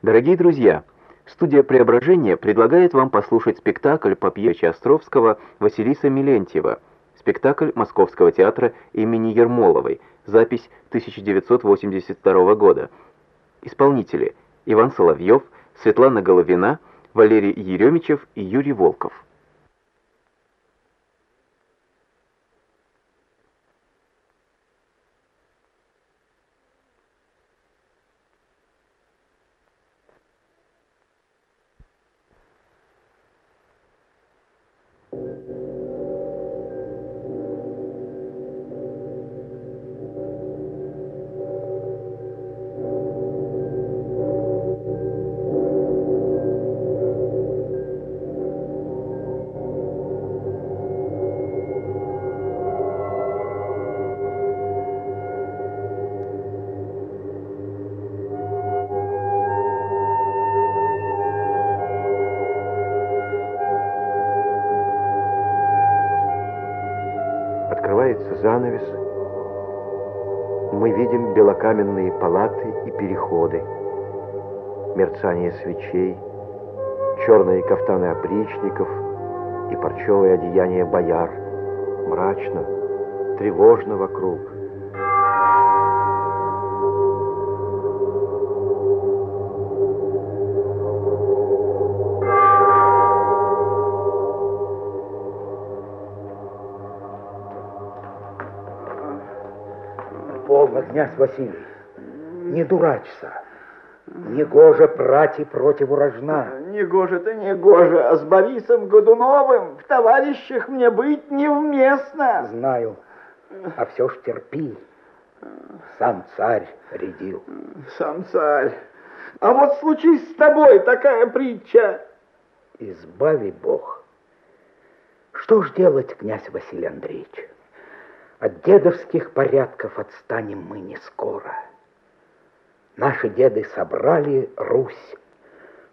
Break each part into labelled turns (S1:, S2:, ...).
S1: Дорогие друзья, студия «Преображение» предлагает вам послушать спектакль по пьесе Островского «Василиса Милентьева», спектакль Московского театра имени Ермоловой, запись 1982 года. Исполнители Иван Соловьев, Светлана Головина, Валерий Еремичев и Юрий Волков. Белокаменные палаты и переходы, мерцание свечей, черные кафтаны опричников и парчевое одеяние бояр. Мрачно, тревожно вокруг.
S2: Князь Василий, не дурачься. Негоже прати против рожна.
S3: Негоже-то негоже, а с Борисом Годуновым в товарищах мне быть невместно.
S2: Знаю, а все ж терпи. Сам царь рядил.
S3: Сам царь. А вот случись с тобой такая притча.
S2: Избави Бог. Что ж делать, князь Василий Андреевич? От дедовских порядков отстанем мы не скоро. Наши деды собрали Русь.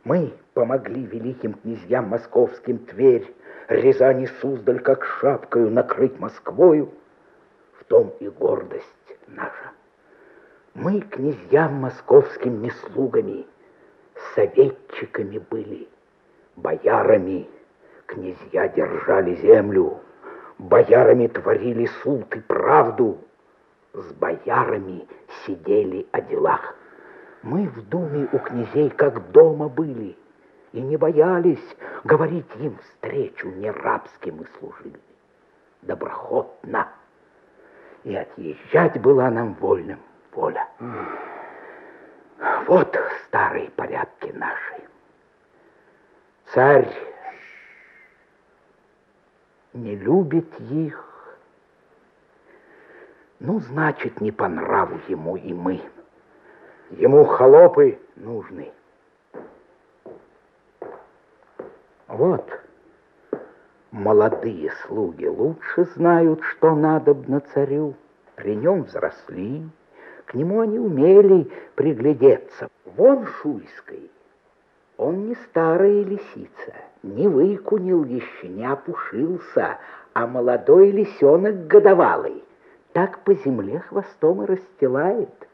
S2: Мы помогли великим князьям московским Тверь, Рязань и Суздаль, как шапкою накрыть Москвою. В том и гордость наша. Мы князьям московским не слугами, советчиками были, боярами. Князья держали землю, боярами творили суд и правду, с боярами сидели о делах. Мы в думе у князей как дома были и не боялись говорить им встречу, не рабски мы служили, доброхотно. И отъезжать была нам вольным воля. Вот старые порядки наши. Царь не любит их, ну, значит, не по нраву ему и мы. Ему холопы нужны. Вот, молодые слуги лучше знают, что надобно царю. При нем взросли, к нему они умели приглядеться. Вон Шуйской, он не старая лисица, не выкунил еще, не опушился, а молодой лисенок годовалый. Так по земле хвостом и расстилает.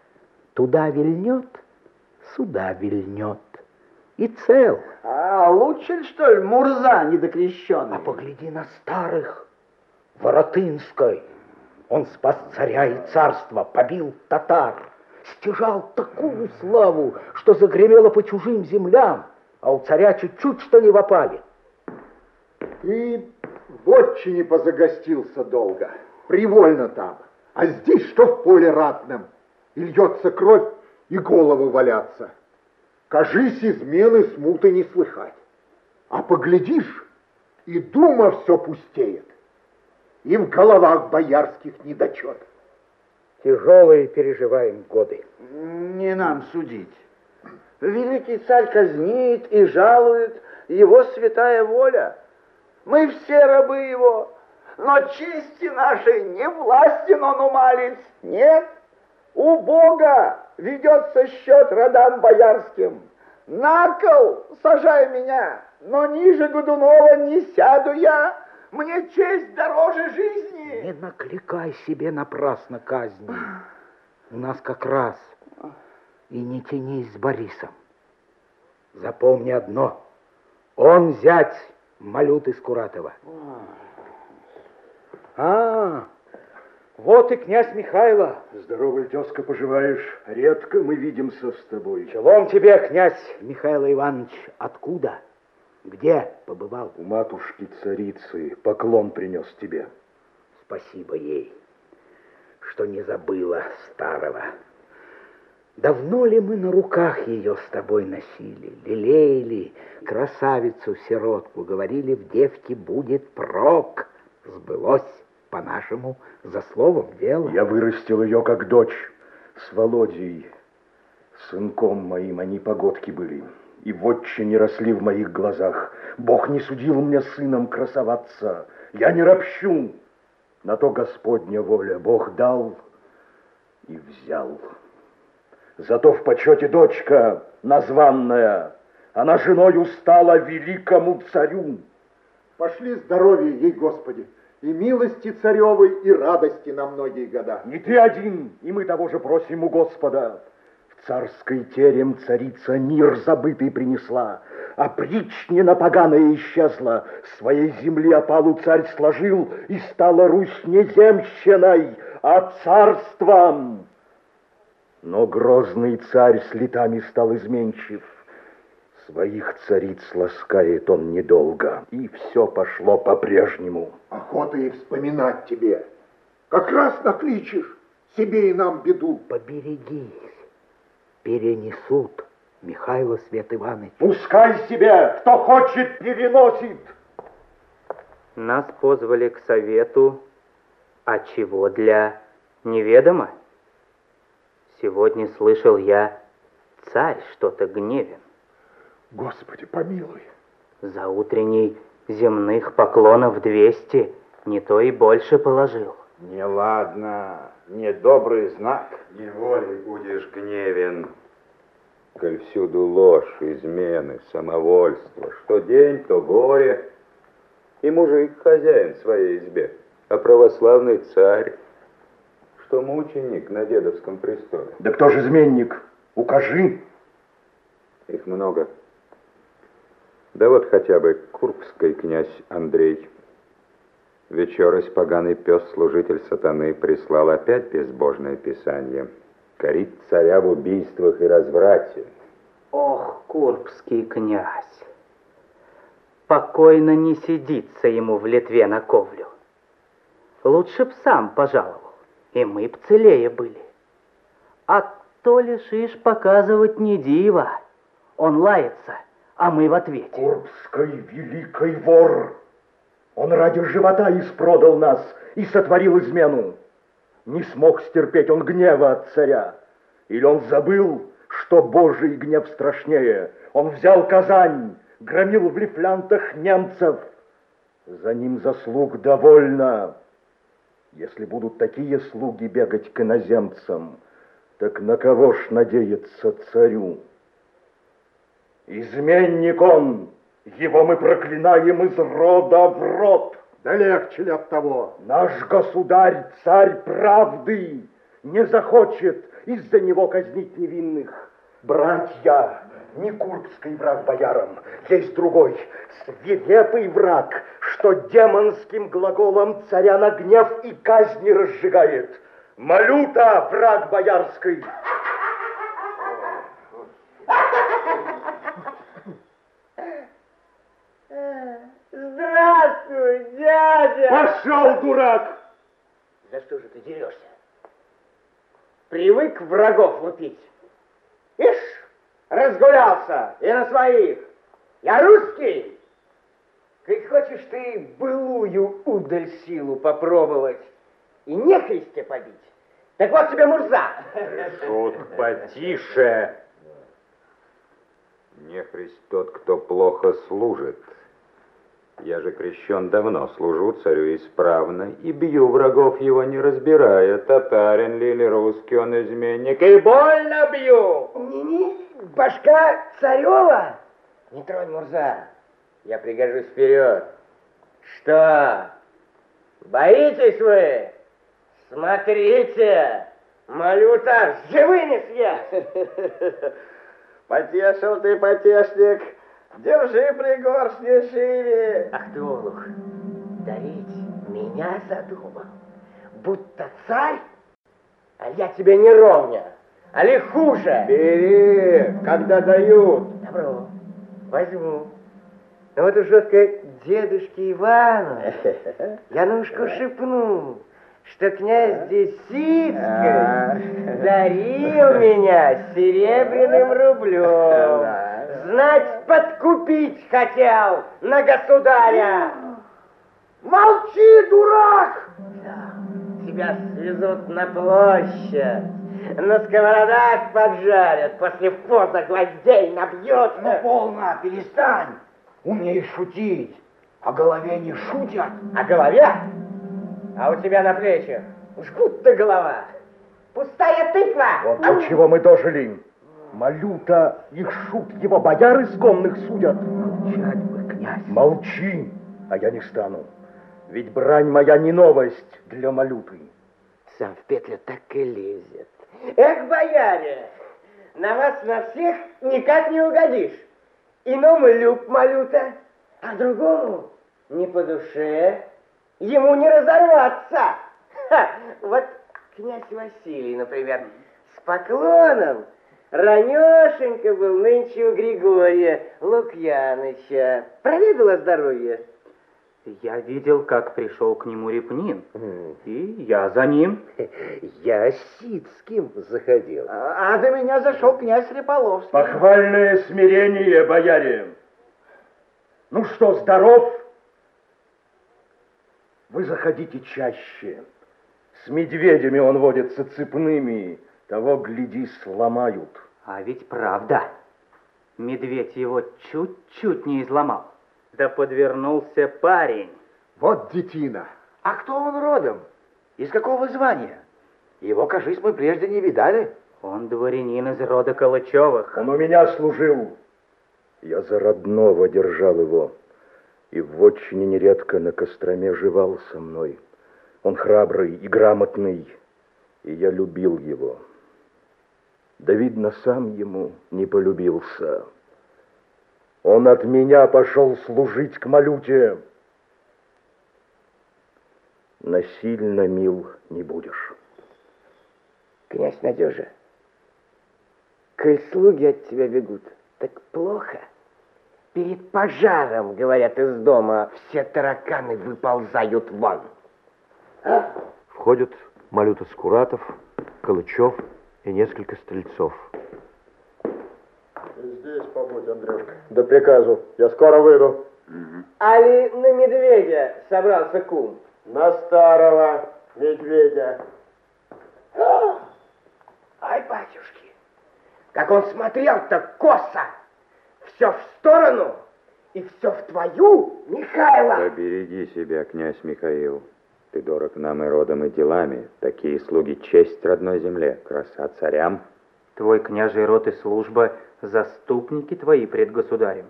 S2: Туда вильнет, сюда вильнет. И цел.
S3: А лучше, что ли, Мурза недокрещенный?
S2: А погляди на старых. Воротынской. Он спас царя и царство, побил татар. Стяжал такую славу, что загремело по чужим землям, а у царя чуть-чуть что не вопали.
S4: Ты в отчине позагостился долго, привольно там. А здесь что в поле ратном? И льется кровь, и головы валятся. Кажись, измены смуты не слыхать. А поглядишь, и дума все пустеет. И в головах боярских недочет.
S2: Тяжелые переживаем годы.
S3: Не нам судить. Великий царь казнит и жалует его святая воля. Мы все рабы его, но чести нашей не властен он умалить. Нет, у Бога ведется счет родам боярским. На кол сажай меня, но ниже Годунова не сяду я. Мне честь дороже жизни.
S2: Не накликай себе напрасно казни. У нас как раз и не тянись с Борисом. Запомни одно. Он зять Малюты Скуратова. А, вот и князь Михайло.
S5: Здорово, тезка, поживаешь? Редко мы видимся с тобой.
S2: Челом тебе, князь Михаил Иванович. Откуда? Где побывал?
S5: У матушки царицы поклон принес тебе.
S2: Спасибо ей, что не забыла старого. Давно ли мы на руках ее с тобой носили, лелеяли красавицу-сиротку, говорили, в девке будет прок. Сбылось по-нашему за словом дело.
S5: Я вырастил ее как дочь с Володей, сынком моим, они погодки были. И вотче не росли в моих глазах. Бог не судил мне сыном красоваться. Я не ропщу. На то Господня воля. Бог дал и взял. Зато в почете дочка названная, она женою стала великому царю.
S4: Пошли здоровья ей, Господи, и милости царевой, и радости на многие года.
S5: Не ты один, и мы того же просим у Господа. В царской терем царица мир забытый принесла, а причнина поганая исчезла. Своей земли опалу царь сложил, и стала Русь не земщиной, а царством. Но грозный царь с летами стал изменчив. Своих цариц ласкает он недолго, и все пошло по-прежнему.
S4: Охота и вспоминать тебе. Как раз накличешь себе и нам беду.
S2: Поберегись, перенесут, Михайло Свет Иванович.
S5: Пускай себе, кто хочет, переносит.
S1: Нас позвали к совету, а чего для неведомо? Сегодня слышал я, царь что-то гневен.
S4: Господи, помилуй.
S1: За утренний земных поклонов двести, не то и больше положил.
S3: Неладно, недобрый знак.
S6: Неволей будешь гневен, коль всюду ложь, измены, самовольство. Что день, то горе. И мужик хозяин своей избе, а православный царь что мученик на дедовском престоле.
S5: Да кто же изменник? Укажи.
S6: Их много. Да вот хотя бы Курбский князь Андрей. Вечерось поганый пес, служитель сатаны, прислал опять безбожное писание. Корит царя в убийствах и разврате.
S1: Ох, Курбский князь! Покойно не сидится ему в Литве на ковлю. Лучше б сам пожаловал и мы б целее были. А то лишишь показывать не диво. Он лается, а мы в ответе.
S5: Курбской великий вор. Он ради живота испродал нас и сотворил измену. Не смог стерпеть он гнева от царя. Или он забыл, что Божий гнев страшнее. Он взял Казань, громил в лифлянтах немцев. За ним заслуг довольно. Если будут такие слуги бегать к иноземцам, так на кого ж надеяться царю? Изменник он, его мы проклинаем из рода в род.
S4: Да легче ли от того?
S5: Наш государь, царь правды, не захочет из-за него казнить невинных. Братья, не курбский враг боярам, есть другой, свирепый враг, что демонским глаголом царя на гнев и казни разжигает. Малюта, враг боярский.
S7: Здравствуй, дядя!
S5: Пошел, дурак!
S7: За что же ты дерешься? Привык врагов лупить. Ишь, разгулялся и на своих. Я русский. Как хочешь ты былую удаль силу попробовать и нехристе побить, так вот тебе Мурза.
S6: Шут, потише. Нехрист тот, кто плохо служит. Я же крещен давно, служу царю исправно и бью врагов его, не разбирая, татарин ли или русский он изменник, и больно бью.
S7: Не-не, башка царева. Не тронь, Мурза, я пригожусь вперед. Что, боитесь вы? Смотрите, малюта живыми съест.
S3: Потешил ты, потешник. Держи пригоршни шире.
S7: Ах ты, Олух, дарить меня задумал. Будто царь, а я тебе не ровня, а ли хуже.
S3: Бери, когда дают.
S7: Добро, возьму. Но вот уж только дедушке Ивану я ушко шепну, что князь Десицкий дарил меня серебряным рублем. Знать, подкупить хотел на государя.
S3: Молчи, дурак!
S7: Тебя свезут на площадь, на сковородах поджарят, после фото гвоздей набьют.
S3: Ну, полно, перестань. Умеешь шутить, о голове не шутят.
S7: А голове? А у тебя на плечах жгут-то голова. Пустая тыква.
S5: Вот до чего мы дожили. Малюта, их шут, его бояр исконных судят.
S2: Молчать бы, князь.
S5: Молчи, а я не стану. Ведь брань моя не новость для малюты.
S7: Сам в петлю так и лезет. Эх, бояре, на вас на всех никак не угодишь. Иному люб малюта, а другому не по душе. Ему не разорваться. Ха, вот князь Василий, например, с поклоном ранешенько был нынче у Григория Лукьяныча. Проведала здоровье?
S1: Я видел, как пришел к нему Репнин, и я за ним.
S7: Я с Сицким заходил.
S3: А, а до меня зашел князь Реполовский.
S5: Похвальное смирение, бояре. Ну что, здоров? Вы заходите чаще. С медведями он водится цепными. Того, гляди, сломают.
S1: А ведь правда. Медведь его чуть-чуть не изломал. Да подвернулся парень.
S4: Вот детина.
S3: А кто он родом? Из какого звания? Его, кажись, мы прежде не видали.
S1: Он дворянин из рода Калачевых.
S5: Он у меня служил. Я за родного держал его. И в отчине нередко на Костроме жевал со мной. Он храбрый и грамотный, и я любил его. Да, видно, сам ему не полюбился. Он от меня пошел служить к Малюте. Насильно мил не будешь.
S7: Князь Надежа, коль слуги от тебя бегут, так плохо. Перед пожаром, говорят, из дома все тараканы выползают вон.
S8: Входят Малюта Скуратов, Калычев и несколько стрельцов.
S4: Здесь побудь, Андрюшка. До приказу. Я скоро выйду.
S7: Али на медведя собрался кум?
S4: На старого медведя.
S7: Ай, батюшки, как он смотрел-то косо. Все в сторону и все в твою, Михайло.
S6: Побереги себя, князь Михаил. Ты дорог нам и родом, и делами. Такие слуги честь родной земле, краса царям.
S1: Твой княжий род и служба — заступники твои пред государем.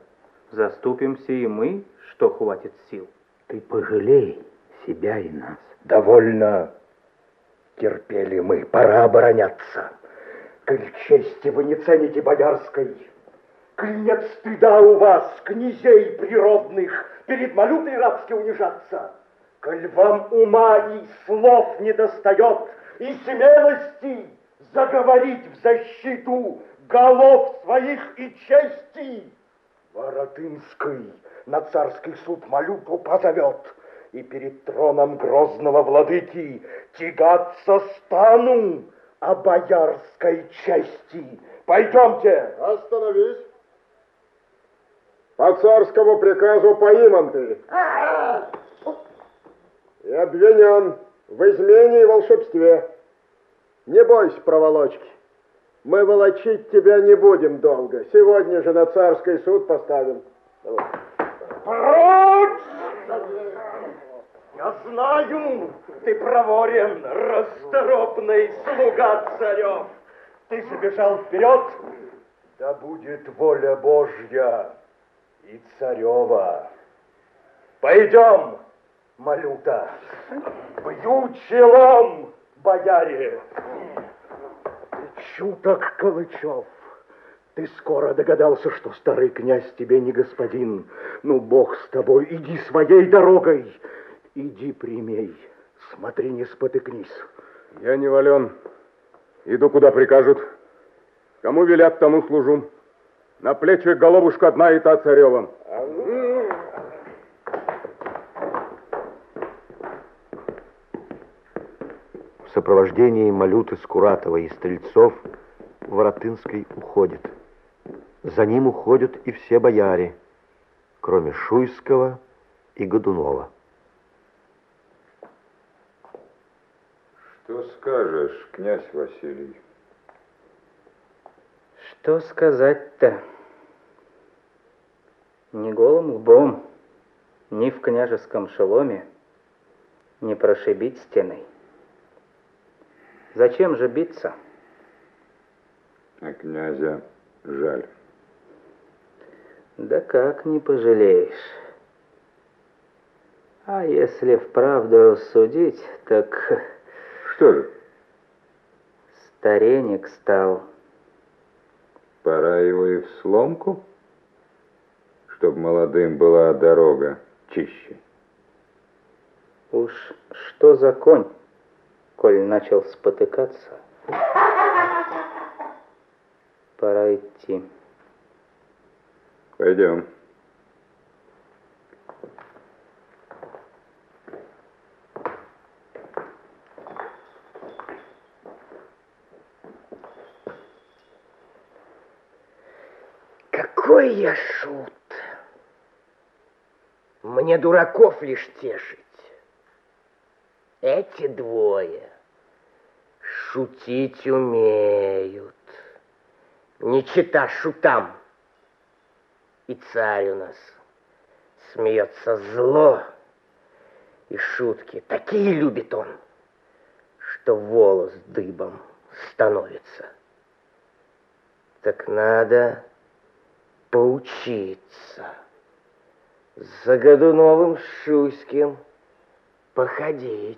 S1: Заступимся и мы, что хватит сил.
S2: Ты пожалей себя и нас.
S5: Довольно терпели мы, пора обороняться. Коль чести вы не цените боярской, коль нет стыда у вас, князей природных, перед малютой рабски унижаться, коль вам ума и слов не достает, и смелости заговорить в защиту голов своих и чести, Воротынской на царский суд малюту позовет, и перед троном грозного владыки тягаться стану о боярской чести. Пойдемте.
S4: Остановись. По царскому приказу поиман ты. И обвинен в измене и волшебстве. Не бойся проволочки. Мы волочить тебя не будем долго. Сегодня же на царский суд поставим. Давай.
S5: Прочь! Я знаю, ты проворен, расторопный слуга царев. Ты забежал вперед, да будет воля Божья и царева. Пойдем, Малюта, бью челом, бояре. Чуток, Калычев, Ты скоро догадался, что старый князь тебе не господин. Ну, бог с тобой, иди своей дорогой. Иди прямей, смотри, не спотыкнись.
S9: Я не вален. Иду, куда прикажут. Кому велят, тому служу. На плечи головушка одна и та царева.
S8: В сопровождении Малюты Скуратова и Стрельцов Воротынский уходит. За ним уходят и все бояре, кроме Шуйского и Годунова.
S6: Что скажешь, князь Василий?
S2: Что сказать-то? Ни голым лбом, ни в княжеском шеломе не прошибить стеной. Зачем же биться?
S6: А князя жаль.
S2: Да как не пожалеешь? А если вправду рассудить, так
S6: Что же,
S2: старенек стал.
S6: пора его и в сломку? Чтоб молодым была дорога чище.
S2: Уж что за конь, коль начал спотыкаться? Пора идти.
S6: Пойдем.
S7: Какой я шут! Мне дураков лишь тешить. Эти двое шутить умеют. Не чита шутам. И царь у нас смеется зло. И шутки такие любит он, что волос дыбом становится. Так надо поучиться. За Годуновым Шуйским походить.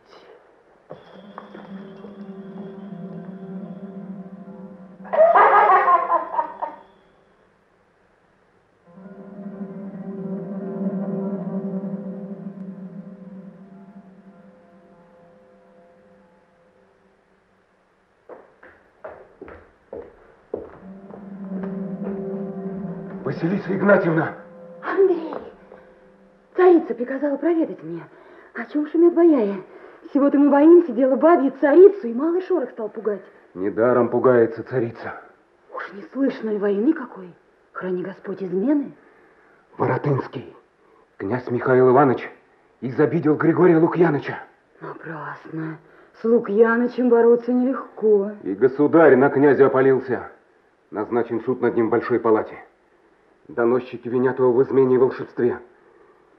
S9: Василиса Игнатьевна!
S10: Андрей, царица приказала проведать меня. О чем шумят бояре? Всего-то мы боимся, дело бабье, царицу, и малый шорох стал пугать.
S9: Недаром пугается царица.
S10: Уж не слышно ли войны какой? Храни Господь измены.
S9: Воротынский, князь Михаил Иванович, изобидел Григория Лукьяныча.
S10: Напрасно. С Лукьянычем бороться нелегко.
S9: И государь на князя опалился. Назначен суд над ним в большой палате. Доносчики винят его в измене и волшебстве.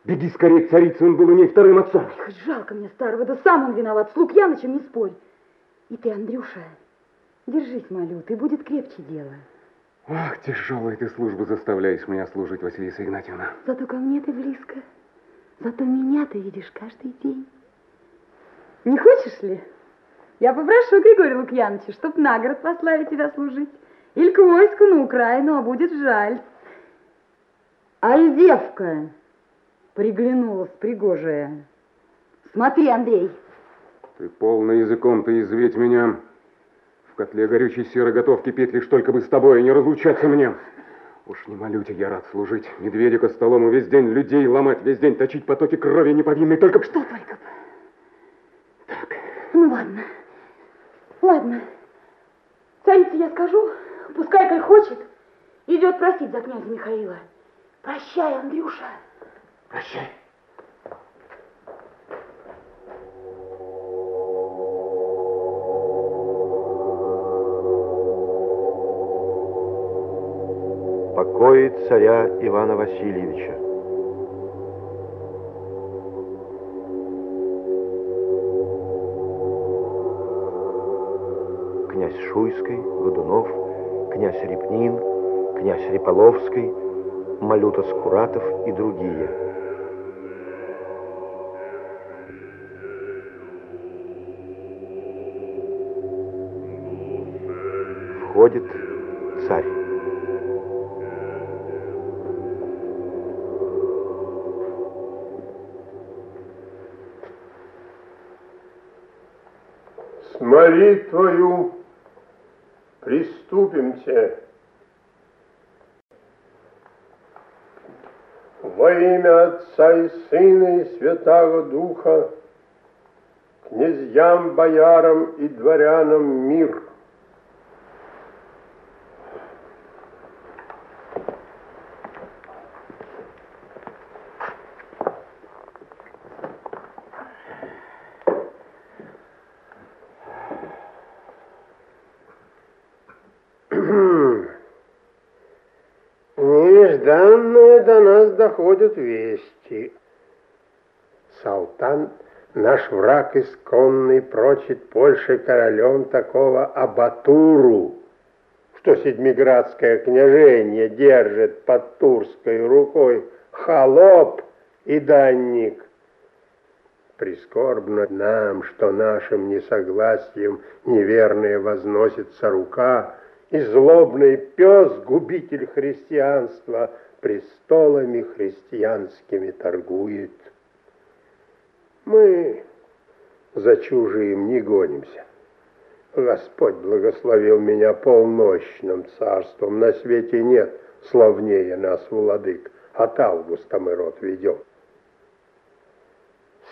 S9: Беги скорее к царице, он был у ней вторым отцом.
S10: Хоть жалко мне старого, да сам он виноват. С Лукьянычем не спорь. И ты, Андрюша, держись, молю, ты будет крепче дело.
S9: Ах, тяжелую ты службу заставляешь меня служить, Василиса Игнатьевна.
S10: Зато ко мне ты близко. Зато меня ты видишь каждый день. Не хочешь ли? Я попрошу Григория Лукьяновича, чтоб на город послали тебя служить. Или к войску на Украину, а будет жаль. Аль девка приглянулась пригожая. Смотри, Андрей,
S9: Ты полно языком-то изветь меня. В котле горючей серы готов кипеть лишь только бы с тобой, а не разлучаться мне. Уж не молю тебя, я рад служить. Медведика столом и весь день людей ломать, весь день точить потоки крови неповинной, только
S10: что только... Так, ну ладно, ладно. Царице я скажу, пускай, коль хочет, идет просить за князя Михаила. Прощай, Андрюша.
S9: Прощай.
S8: Покои царя Ивана Васильевича. Князь Шуйский, Годунов, князь Репнин, князь Реполовский, Малюта Скуратов и другие. приходит царь.
S11: С молитвою приступимте Во имя Отца и Сына и Святого Духа, князьям, боярам и дворянам мир, враг исконный прочит Польше королем такого Абатуру, что Седмиградское княжение держит под Турской рукой холоп и данник. Прискорбно нам, что нашим несогласием неверная возносится рука, и злобный пес, губитель христианства, престолами христианскими торгует. Мы за чужим не гонимся. Господь благословил меня полночным царством. На свете нет славнее нас, владык. От августа мы род ведем.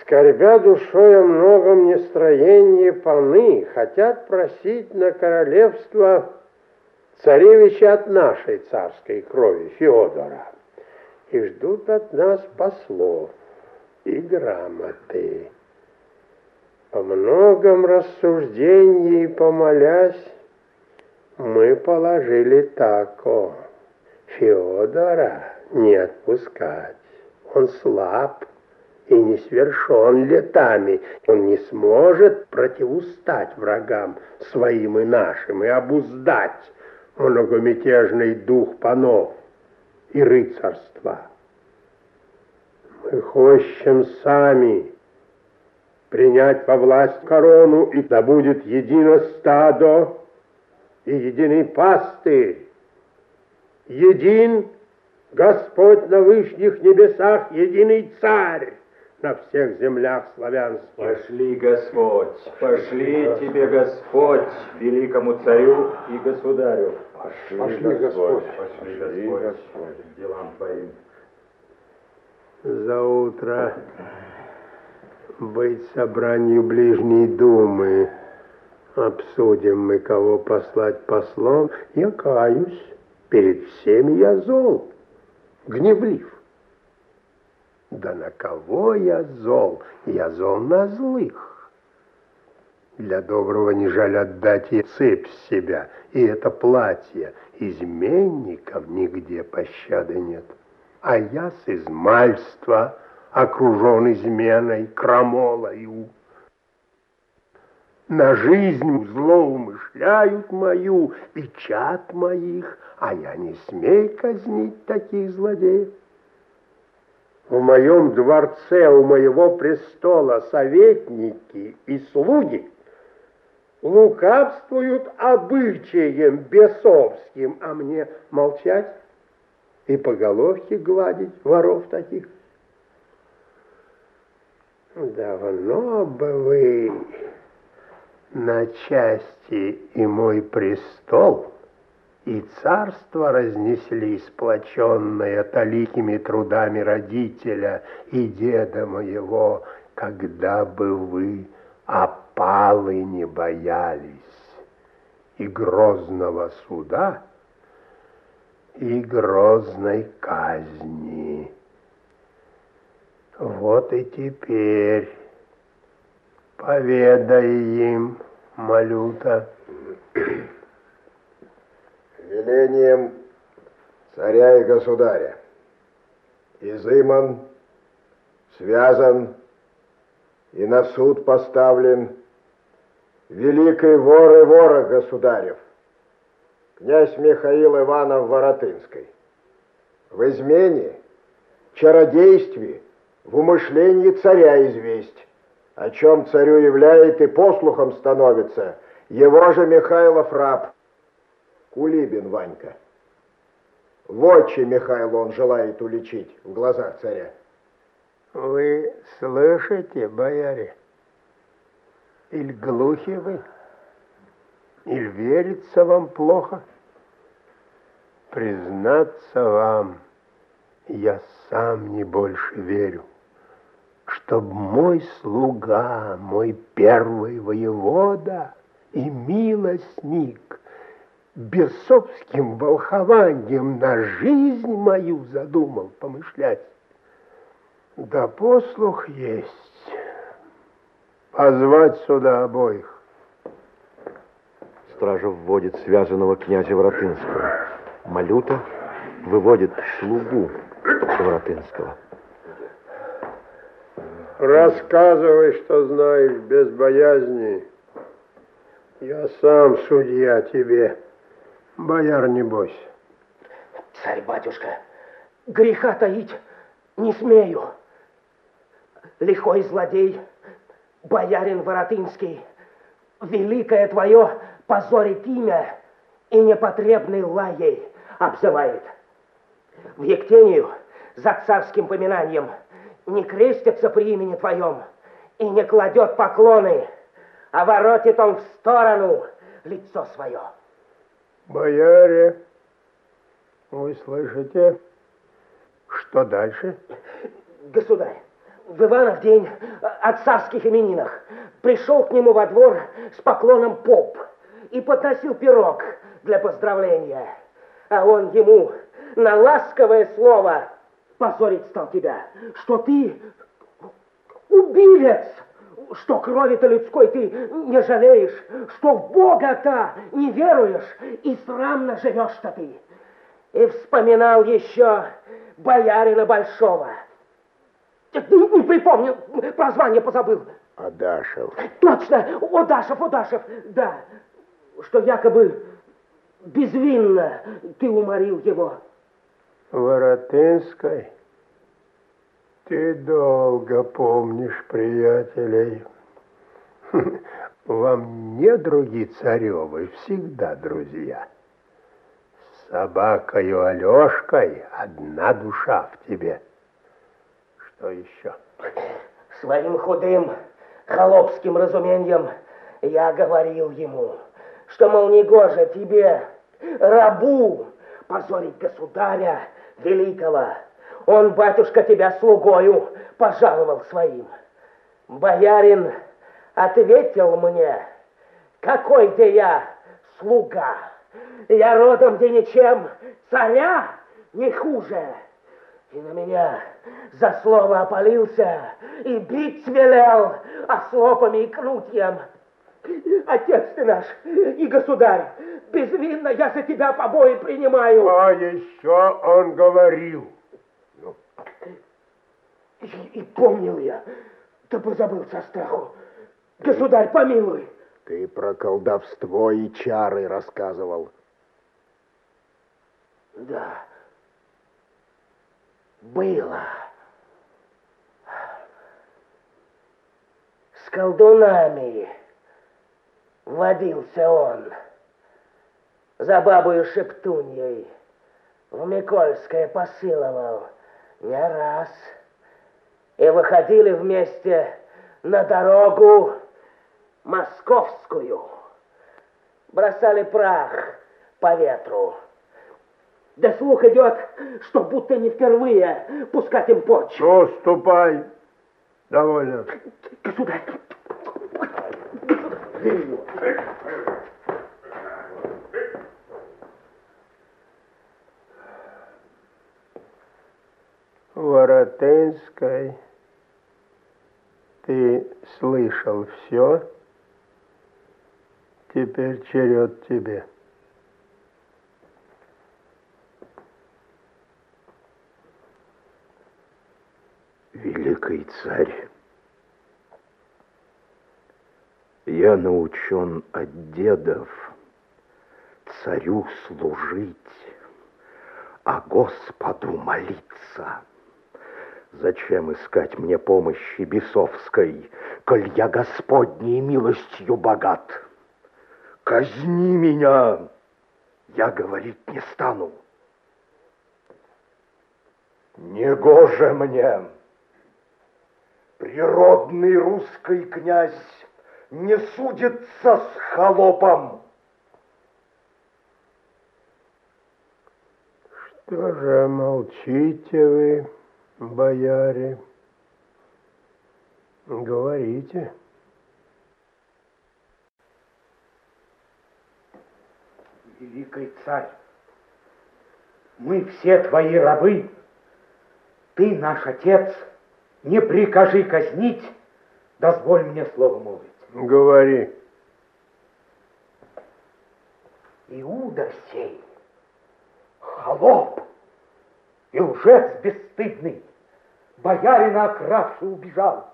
S11: Скорбя душой о многом нестроении паны, хотят просить на королевство царевича от нашей царской крови, Феодора, и ждут от нас послов и грамоты. По многом рассуждении помолясь, мы положили тако. Феодора не отпускать. Он слаб и не свершен летами. Он не сможет противустать врагам своим и нашим и обуздать многомятежный дух панов и рыцарства. Мы хочем сами принять во власть корону, и да будет едино стадо и единый пастырь. Един Господь на вышних небесах, единый царь на всех землях славянских.
S6: Пошли, Господь, пошли тебе, Господь, великому царю и государю.
S11: Пошли, пошли Господь,
S6: пошли, Господь, Господь, делам твоим
S11: за утро быть собранию ближней думы. Обсудим мы, кого послать послом. Я каюсь, перед всеми я зол, гневлив. Да на кого я зол? Я зол на злых. Для доброго не жаль отдать и цепь с себя, и это платье. Изменникам нигде пощады нет а я с измальства окружен изменой, крамолою. На жизнь злоумышляют мою и чад моих, а я не смей казнить таких злодеев. В моем дворце у моего престола советники и слуги лукавствуют обычаем бесовским, а мне молчать и по головке гладить воров таких. Давно бы вы на части и мой престол, и царство разнесли, сплоченное таликими трудами родителя и деда моего, когда бы вы опалы не боялись и грозного суда, и грозной казни. Вот и теперь поведай им, Малюта.
S12: Велением царя и государя изыман, связан и на суд поставлен великий вор и вора государев – князь Михаил Иванов Воротынской. В измене, чародействе, в умышлении царя известь, о чем царю являет и послухом становится его же Михайлов раб, Кулибин Ванька. Вотче Михаил он желает уличить в глазах царя.
S11: Вы слышите, бояре? Или глухи вы? Или верится вам плохо? Признаться вам, я сам не больше верю, чтоб мой слуга, мой первый воевода и милостник бесовским волхованием на жизнь мою задумал помышлять. Да послух есть. Позвать сюда обоих.
S5: Стража вводит связанного князя Воротынского. Малюта выводит слугу Воротынского.
S11: Рассказывай, что знаешь, без боязни. Я сам судья тебе. Бояр, не бойся.
S13: Царь-батюшка, греха таить не смею. Лихой злодей, боярин Воротынский, великое твое позорит имя и непотребный лаей обзывает. В Ектению за царским поминанием не крестится при имени твоем и не кладет поклоны, а воротит он в сторону лицо свое.
S11: Бояре, вы слышите, что дальше?
S13: Государь, в Иванов день о царских именинах пришел к нему во двор с поклоном поп и подносил пирог для поздравления. А он ему на ласковое слово позорить стал тебя, что ты убилец, что крови-то людской ты не жалеешь, что в Бога-то не веруешь и срамно живешь-то ты. И вспоминал еще боярина Большого. Не припомню, прозвание позабыл.
S11: Адашев.
S13: Точно, Одашев, Одашев, да. Что якобы безвинно ты уморил его.
S11: Воротынской, ты долго помнишь приятелей. Вам не недруги царевы всегда друзья. С собакою Алешкой одна душа в тебе. Что еще?
S13: Своим худым холопским разумением я говорил ему, что, мол, негоже тебе, рабу, позорить государя великого. Он, батюшка, тебя слугою пожаловал своим. Боярин ответил мне, какой где я слуга. Я родом где ничем царя не хуже. И на меня за слово опалился и бить велел ослопами и кнутьем. Отец ты наш и государь, безвинно я за тебя побои принимаю.
S11: А еще он говорил.
S13: Ну. И, и помнил я, да позабыл со страху. Государь, помилуй.
S11: Ты про колдовство и чары рассказывал.
S13: Да, было. С колдунами водился он за бабою Шептуньей. В Микольское посыловал не раз. И выходили вместе на дорогу московскую. Бросали прах по ветру. Да слух идет, что будто не впервые пускать им почву.
S11: Ну, ступай. Довольно.
S13: Государь.
S11: Воротынской, ты слышал все, теперь черед тебе.
S5: Великий царь, я научен от дедов царю служить, а Господу молиться. Зачем искать мне помощи бесовской, коль я Господней милостью богат? Казни меня, я говорить не стану. Негоже мне, природный русский князь, не судится с холопом.
S11: Что же молчите вы, бояре? Говорите.
S2: Великий царь, мы все твои рабы. Ты наш отец. Не прикажи казнить, дозволь мне слово молвить.
S11: Говори.
S2: Иуда сей, холоп и лжец бесстыдный, боярина окравший убежал,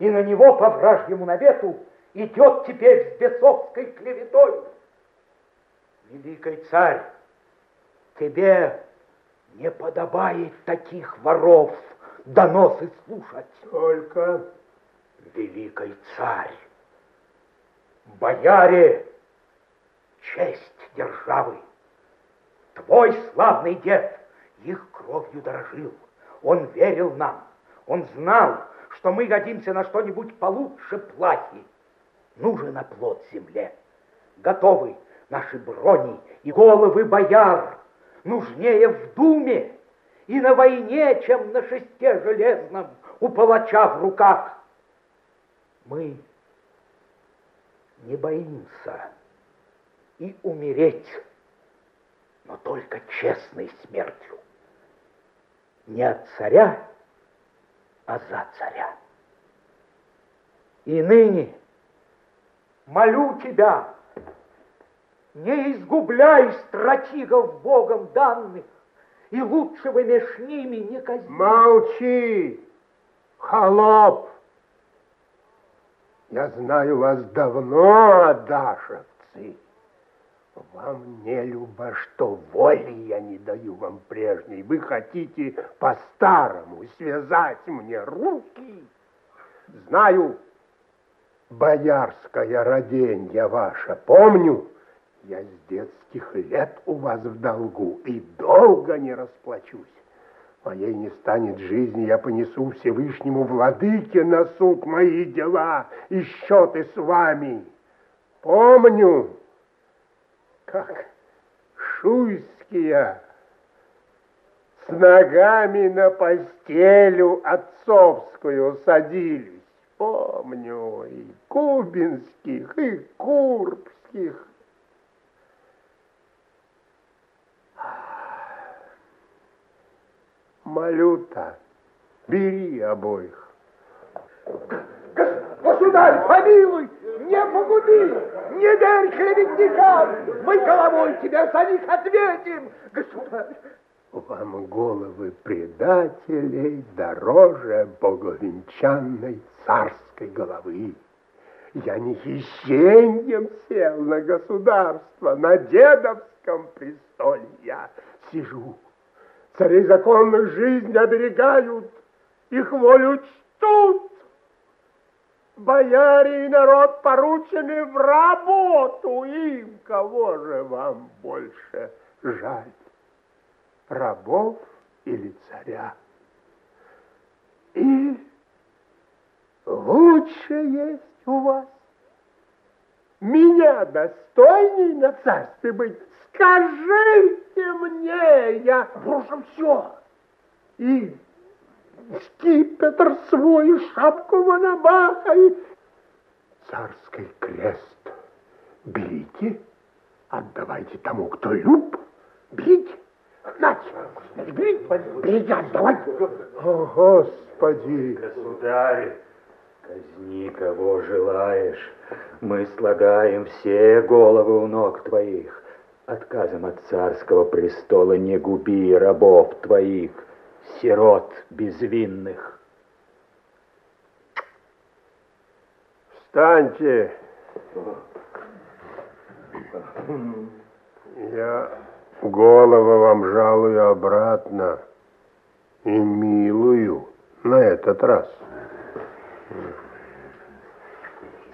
S2: и на него по вражьему навету идет теперь с бесовской клеветой. Великий царь, тебе не подобает таких воров доносы слушать.
S11: Только
S2: Великий царь, бояре, честь державы. Твой славный дед их кровью дорожил. Он верил нам. Он знал, что мы годимся на что-нибудь получше плахи. Нужен оплот земле. Готовы наши брони и головы бояр. Нужнее в думе и на войне, чем на шесте железном у палача в руках. Мы не боимся и умереть, но только честной смертью. Не от царя, а за царя. И ныне молю тебя, не изгубляй стратигов Богом данных, и лучшего меж ними не казни.
S11: Молчи, холоп! Я знаю вас давно, адашевцы. Вам не любо, что воли я не даю вам прежней. Вы хотите по-старому связать мне руки. Знаю, боярская роденья ваша, помню. Я с детских лет у вас в долгу и долго не расплачусь. Моей не станет жизни, я понесу Всевышнему Владыке на суд мои дела и счеты с вами. Помню, как шуйские с ногами на постелю отцовскую садились. Помню и кубинских, и курбских. Малюта, бери обоих.
S2: Государь, помилуй, не погуби, не верь клеветникам, мы головой тебе за них ответим, государь.
S11: Вам головы предателей дороже боговенчанной царской головы. Я не хищением сел на государство, на дедовском престоле я сижу. Царей законных жизнь оберегают, их волю чтут. Бояре и народ поручены в работу им. Кого же вам больше жаль? Рабов или царя? И лучше есть у вас меня достойней на царстве быть. Скажите мне, я брошу все. И скипетр свой, шапку Мономаха и царский крест. Берите, отдавайте тому, кто люб. Берите. Нате, берите, берите, отдавайте. О, Господи!
S7: Государь, казни, кого желаешь. Мы слагаем все головы у ног твоих. Отказом от царского престола не губи рабов твоих, сирот безвинных.
S11: Встаньте. Я голову вам жалую обратно и милую на этот раз.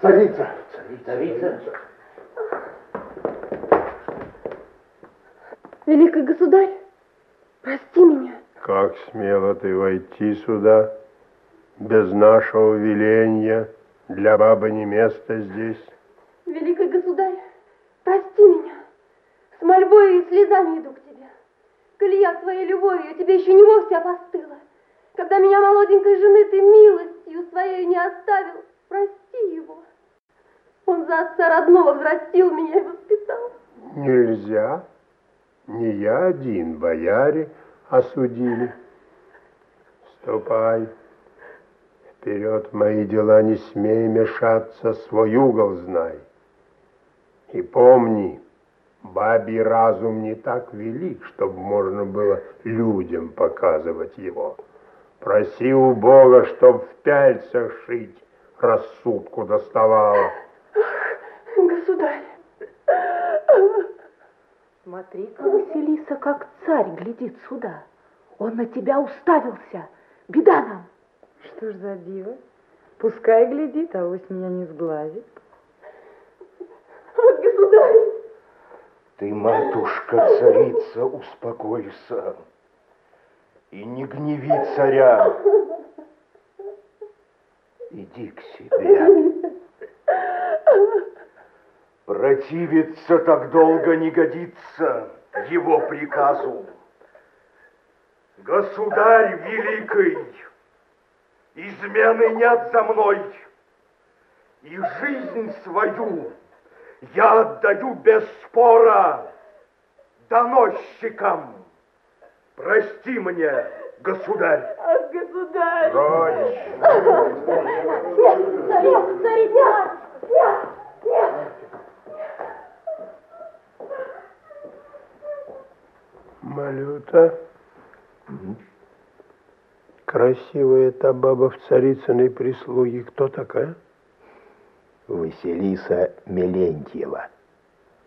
S2: Царица, царица.
S10: Великий государь, прости меня.
S11: Как смело ты войти сюда без нашего веления? Для бабы не место здесь.
S10: Великий государь, прости меня. С мольбой и слезами иду к тебе.
S14: коли я своей любовью тебе еще не вовсе опостыла. Когда меня молоденькой жены ты милостью своей не оставил, прости его. Он за отца родного взрастил меня и воспитал.
S11: Нельзя. Не я один, бояре осудили. Ступай. Вперед мои дела не смей мешаться, свой угол знай. И помни, бабий разум не так велик, чтобы можно было людям показывать его. Проси у Бога, чтоб в пяльцах шить рассудку доставало.
S14: Государь.
S15: Смотри-ка, Василиса, как царь глядит сюда. Он на тебя уставился. Беда нам.
S10: Что ж за диво? Пускай глядит, а вось меня не сглазит.
S14: Государь.
S5: Ты, матушка, царица, успокойся и не гневи царя. Иди к себе. Противиться так долго не годится его приказу. Государь великий, измены нет за мной, и жизнь свою я отдаю без спора доносчикам. Прости мне, государь.
S14: Ах, государь.
S5: Прочь.
S14: Нет, царь, царь, нет, нет, нет.
S11: Малюта. Красивая та баба в царицыной прислуге. Кто такая?
S16: Василиса Мелентьева,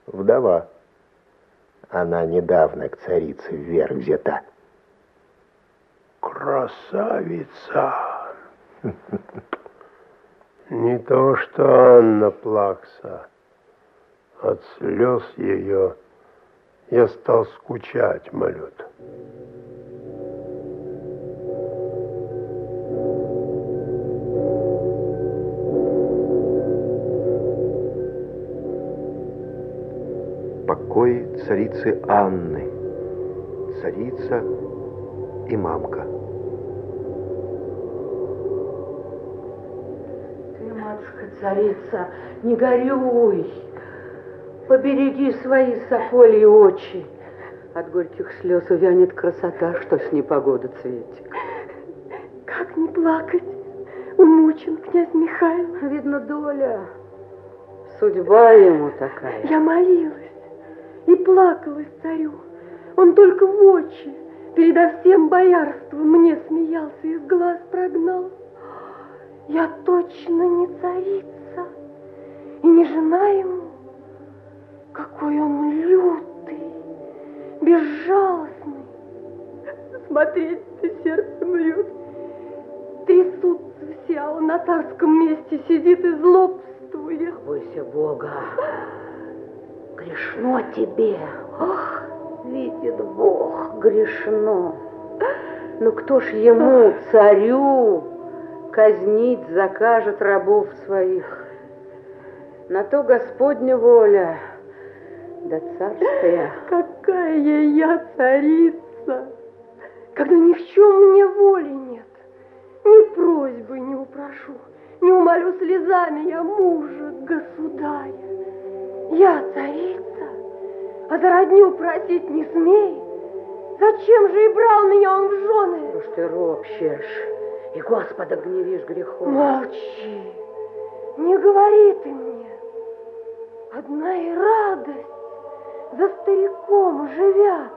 S16: вдова. Она недавно к царице вверх взята.
S11: Красавица! Не то, что Анна Плакса. От слез ее я стал скучать, Малют.
S8: Покой царицы Анны, царица и мамка.
S15: Ты, матушка царица, не горюй. Побереги свои сокольи очи. От горьких слез увянет красота, что с непогода цветик.
S14: Как не плакать? Умучен князь Михаил.
S15: Видно, доля. Судьба ему такая.
S14: Я молилась и плакалась царю. Он только в очи передо всем боярством мне смеялся и с глаз прогнал. Я точно не царица и не жена ему. Какой он лютый, безжалостный. Смотреть-то сердце мрет. Трясутся все, а он на царском месте сидит и злобствует.
S15: Бойся Бога. Грешно тебе. Ох, видит Бог, грешно. Ну кто ж ему, царю, казнить закажет рабов своих? На то Господня воля, да царская.
S14: Какая я царица, когда ни в чем мне воли нет, ни просьбы не упрошу, не умолю слезами я мужа, государя. Я царица, а за родню просить не смей. Зачем же и брал меня он в жены?
S15: Что ж ты ропщешь и Господа гневишь грехом?
S14: Молчи, не говори ты мне. Одна и радость за стариком живя,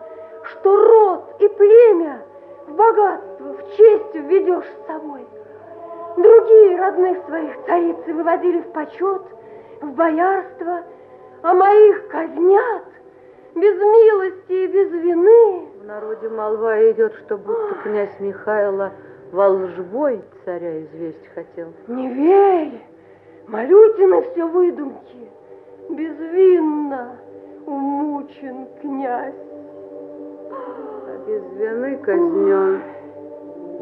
S14: что род и племя в богатство, в честь введешь с собой. Другие родных своих царицы выводили в почет, в боярство, а моих казнят без милости и без вины.
S15: В народе молва идет, что будто князь Михайло волжбой царя известь хотел.
S14: Не верь, Малютины все выдумки. Безвинно умучен князь.
S15: А без вины казнен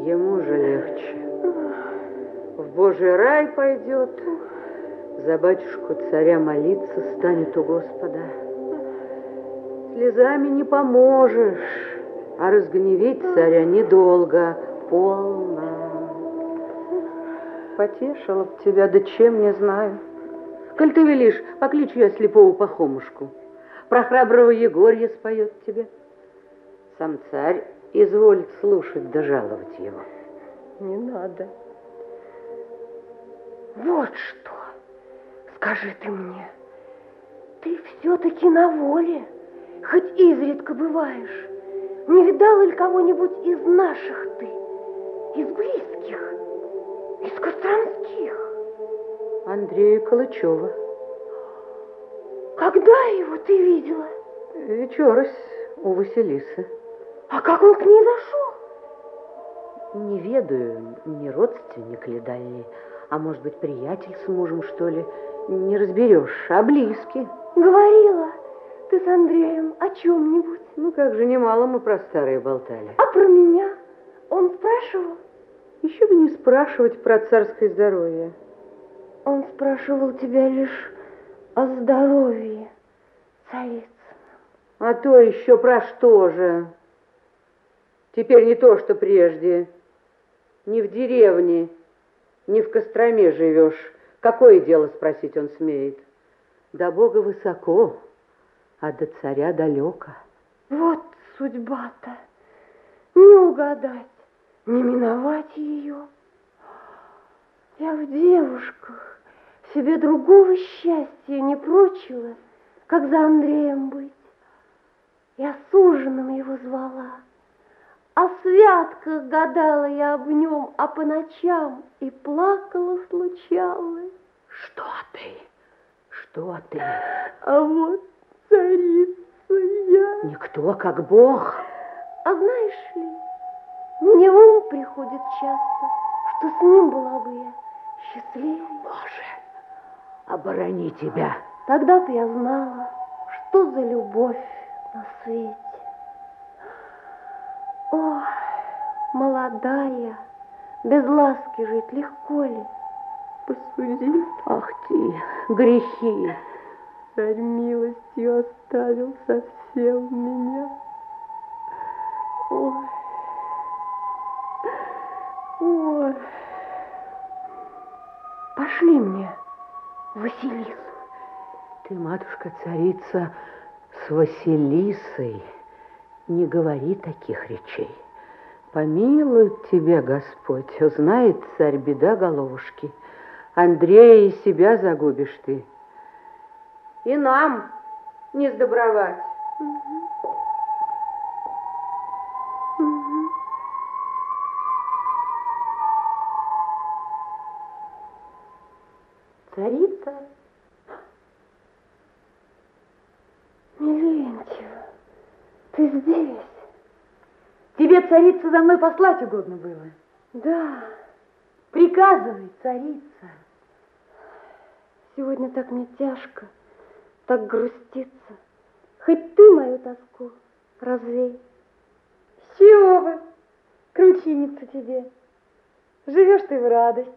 S15: ему же легче. В Божий рай пойдет, за батюшку царя молиться станет у Господа. Слезами не поможешь, А разгневить царя недолго, полно. Потешила б тебя, да чем не знаю. Коль ты велишь, покличу я слепого пахомушку. Про храброго Егорья споет тебе. Сам царь изволит слушать да жаловать его.
S14: Не надо. Вот что, скажи ты мне, ты все-таки на воле, хоть изредка бываешь. Не видал ли кого-нибудь из наших ты, из близких, из Костромских?
S15: Андрея Калычева.
S14: Когда его ты видела?
S15: Вечерось у Василисы.
S14: А как он к ней зашел?
S15: Не ведаю, не родственник ли дальний, а может быть приятель с мужем, что ли. Не разберешь, а близкий.
S14: Говорила ты с Андреем о чем-нибудь.
S15: Ну как же, немало мы про старые болтали.
S14: А про меня? Он спрашивал?
S15: Еще бы не спрашивать про царское здоровье.
S14: Он спрашивал тебя лишь о здоровье, царица.
S15: А то еще про что же? Теперь не то, что прежде. Не в деревне, не в Костроме живешь. Какое дело, спросить он смеет? До Бога высоко, а до царя далеко.
S14: Вот судьба-то. Не угадать, не миновать ее. Я в девушках себе другого счастья не прочила, как за Андреем быть. Я суженым его звала, о святках гадала я об нем, а по ночам и плакала случалось.
S15: Что ты? Что ты?
S14: А вот царица я.
S15: Никто, как Бог.
S14: А знаешь ли, мне в ум приходит часто, что с ним была бы я счастливее.
S15: Боже, оборони тебя.
S14: Тогда-то я знала, что за любовь на свете. Ох, молодая, без ласки жить легко ли? Посуди.
S15: Ах ты, грехи.
S14: Царь милостью оставил совсем меня. Ой, ой. Пошли мне, Василису.
S15: Ты, матушка-царица, с Василисой не говори таких речей. Помилует тебе Господь, узнает царь беда головушки. Андрея и себя загубишь ты. И нам не сдобровать.
S14: Царица Милентьева, ты здесь?
S10: Тебе, царица, за мной послать угодно было?
S14: Да.
S10: Приказывай, царица.
S14: Сегодня так мне тяжко, так грустится. Хоть ты мою тоску развей.
S10: С чего бы, кручиница тебе? Живешь ты в радость.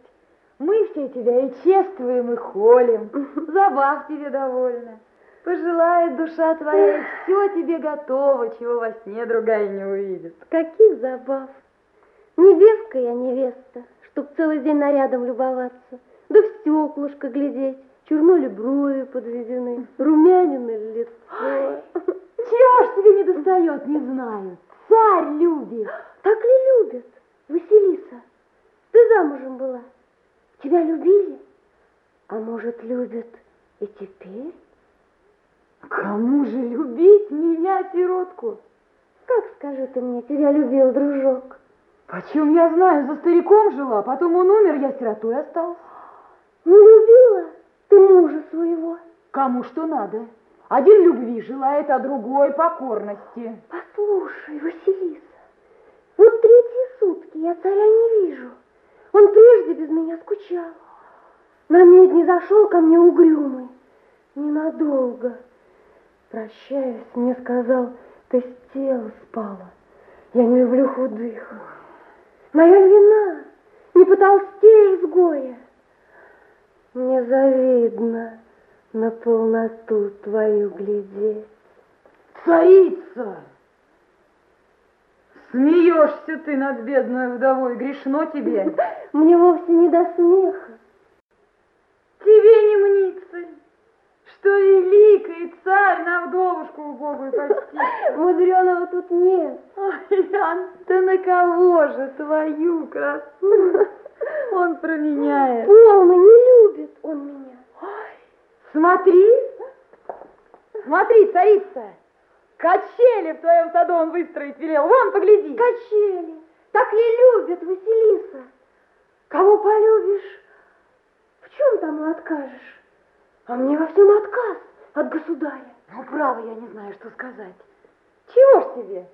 S10: Мы все тебя и чествуем, и холим. Забав тебе довольно. Пожелает душа твоя, и все тебе готово, чего во сне другая не увидит.
S14: Каких забав? Невестка я невеста, чтоб целый день нарядом любоваться, да в стеклышко глядеть, чурно ли брови подведены, румянина ли лицо.
S10: Чего ж тебе не достает, не знаю. Царь любит.
S14: Так ли любит, Василиса? Ты замужем была? Тебя любили? А может, любят и теперь?
S10: Кому же любить меня, сиротку?
S14: Как, скажи ты мне, тебя любил дружок?
S10: Почем я знаю, за стариком жила, потом он умер, я сиротой остался.
S14: Не любила ты мужа своего?
S10: Кому что надо. Один любви желает, а другой покорности.
S14: Послушай, Василиса, вот третьи сутки я царя не вижу. Он прежде без меня скучал. На медне зашел ко мне угрюмый. Ненадолго. Прощаясь, мне сказал, ты с тела спала. Я не люблю худых. Моя вина, не потолстеешь с горя. Мне завидно на полноту твою глядеть.
S10: Царица! Смеешься ты над бедной вдовой, грешно тебе.
S14: Мне вовсе не до смеха.
S10: Тебе не мнится, что великий царь на вдовушку убогую постиг.
S14: Мудреного тут нет.
S10: Ой, Ян, да на кого же твою красу он променяет?
S14: Полно, не любит он меня.
S10: Смотри, смотри, царица, качели в твоем саду он выстроить велел. Вон, погляди.
S14: Качели. Так и любит Василиса. Кого полюбишь, в чем тому откажешь? А мне во всем отказ от государя.
S10: Ну, право, я не знаю, что сказать. Чего ж тебе?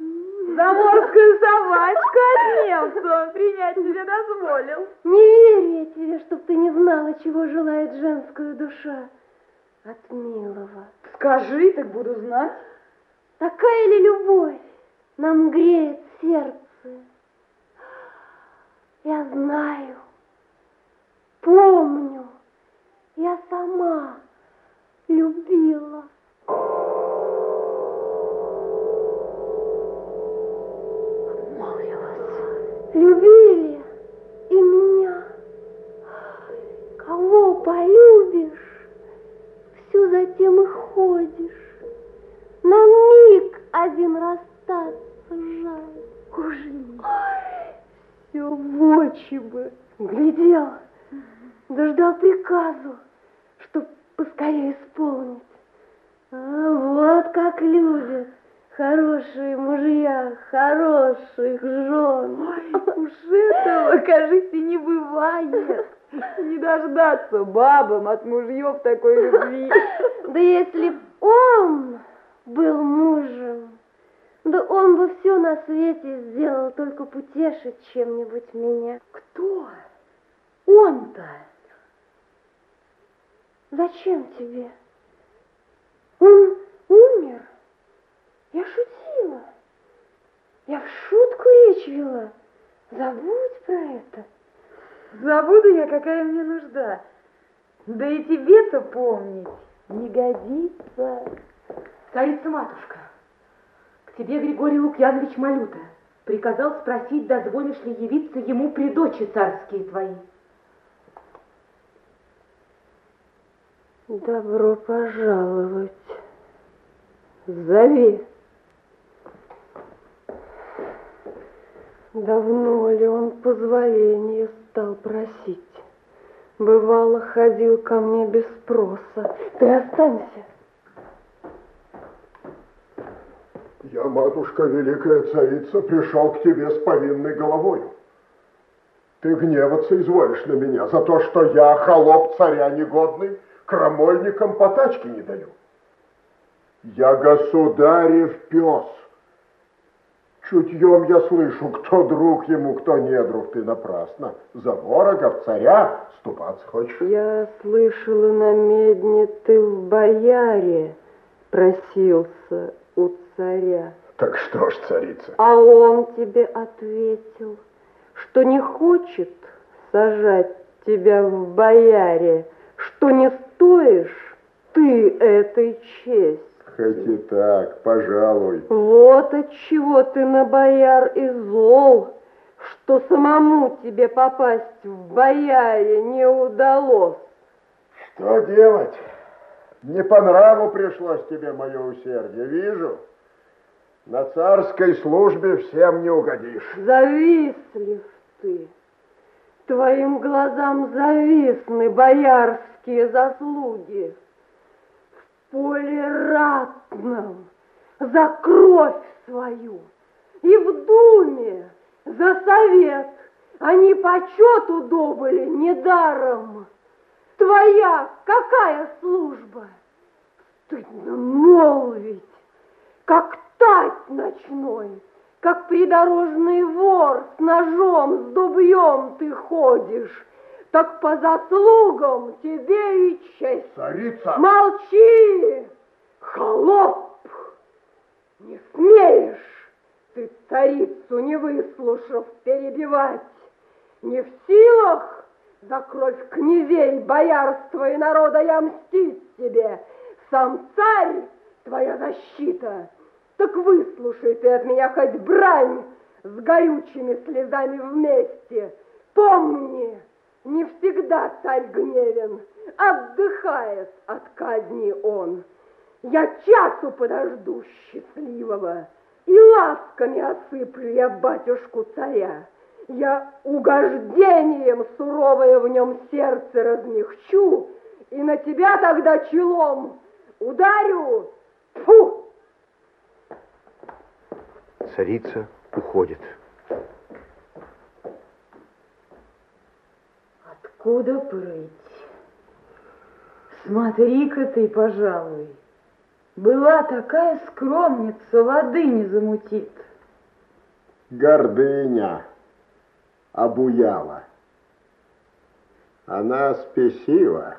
S10: Заморскую собачку от немца принять тебе дозволил.
S14: Не верю я тебе, чтоб ты не знала, чего желает женская душа от милого.
S10: Скажи, так буду знать.
S14: Такая ли любовь нам греет сердце? Я знаю, помню, я сама любила. Любили и меня. Кого полюбишь, все затем и ходишь. На миг один расстаться жаль.
S10: Кужи.
S14: Все в очи бы глядел, дождал приказу, чтоб поскорее исполнить. А вот как любят хорошие мужья, хороших жен.
S10: Ой, уж этого, кажется, не бывает. Не дождаться бабам от мужьев такой любви.
S14: Да если б он был мужем, да он бы все на свете сделал, только потешить чем-нибудь меня.
S10: Кто? Он-то.
S14: Зачем тебе? Он умер. Я шутила. Я в шутку речь вела. Забудь про это.
S10: Забуду я, какая мне нужда. Да и тебе-то помнить не годится.
S17: Царица-матушка, к тебе Григорий Лукьянович Малюта приказал спросить, дозволишь ли явиться ему при дочи царские твои.
S14: Добро пожаловать. Зови. Давно ли он позволения стал просить? Бывало, ходил ко мне без спроса. Ты останься.
S16: Я, матушка, великая царица, пришел к тебе с повинной головою. Ты гневаться изволишь на меня за то, что я, холоп царя негодный, крамольникам потачки не даю. Я государев пес. Чутьем я слышу, кто друг ему, кто не друг. Ты напрасно. За ворога в царя ступаться хочешь?
S14: Я слышала на медне, ты в бояре просился у царя.
S16: Так что ж, царица?
S14: А он тебе ответил, что не хочет сажать тебя в бояре, что не стоишь ты этой честь.
S16: Хоть и так, пожалуй.
S14: Вот от чего ты на бояр и зол, что самому тебе попасть в бояре не удалось.
S16: Что делать? Не по нраву пришлось тебе мое усердие, вижу. На царской службе всем не угодишь.
S14: Завистлив ты. Твоим глазам зависны боярские заслуги. Поле ратном за кровь свою и в думе за совет они почету добыли недаром. Твоя какая служба? Стыдно молвить, как тать ночной, как придорожный вор с ножом, с дубьем ты ходишь, так по заслугам тебе и честь.
S16: Царица!
S14: Молчи, холоп! Не смеешь ты царицу, не выслушав, перебивать. Не в силах за кровь князей, боярства и народа я мстить тебе. Сам царь твоя защита. Так выслушай ты от меня хоть брань с горючими слезами вместе. Помни, не всегда царь гневен, отдыхает от казни он. Я часу подожду счастливого, и ласками осыплю я батюшку царя. Я угождением суровое в нем сердце размягчу, и на тебя тогда челом ударю. Фу!
S8: Царица уходит.
S10: Откуда прыть? Смотри-ка ты, пожалуй. Была такая скромница, воды не замутит.
S16: Гордыня обуяла. Она спесива,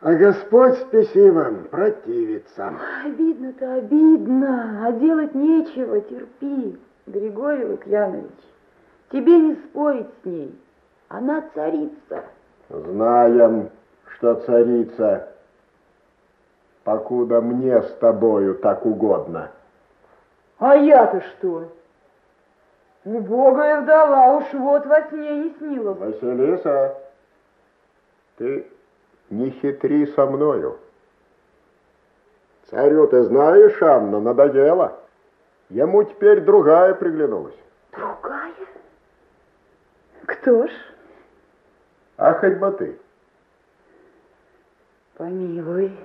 S16: а Господь спесивым противится.
S10: Обидно-то обидно, а делать нечего, терпи, Григорий Лукьянович. Тебе не спорить с ней, она царица.
S16: Знаем, что царица, покуда мне с тобою так угодно.
S10: А я-то что? Убогая вдова уж вот во сне не снилась.
S16: Василиса, ты не хитри со мною. Царю ты знаешь, Анна, надоело. Ему теперь другая приглянулась.
S10: Другая? Кто ж?
S16: А хоть бы ты.
S10: Помилуй,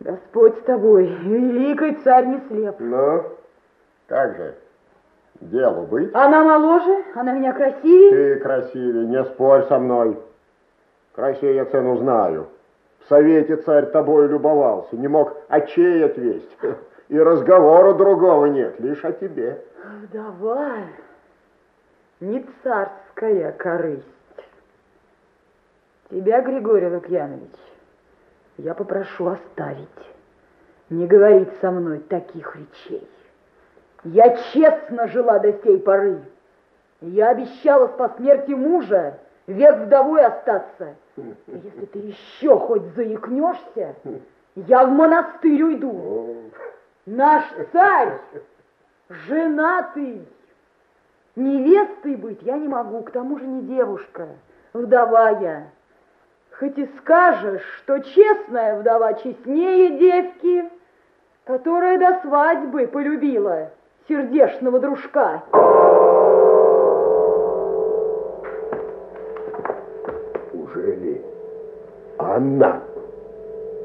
S10: Господь с тобой, великий царь не слеп.
S16: Ну, как же, делу быть?
S10: Она моложе, она меня красивее.
S16: Ты красивее, не спорь со мной. Красивее я цену знаю. В совете царь тобой любовался, не мог очей отвесть. И разговора другого нет, лишь о тебе.
S10: Вдова, не царская корысть. Тебя, Григорий Лукьянович, я попрошу оставить, не говорить со мной таких речей. Я честно жила до сей поры. Я обещала по смерти мужа век вдовой остаться. Если ты еще хоть заикнешься, я в монастырь уйду. Наш царь женатый. Невестой быть я не могу, к тому же не девушка, вдова я. Хоть и скажешь, что честная вдова честнее девки, которая до свадьбы полюбила сердешного дружка.
S16: Ужели Анна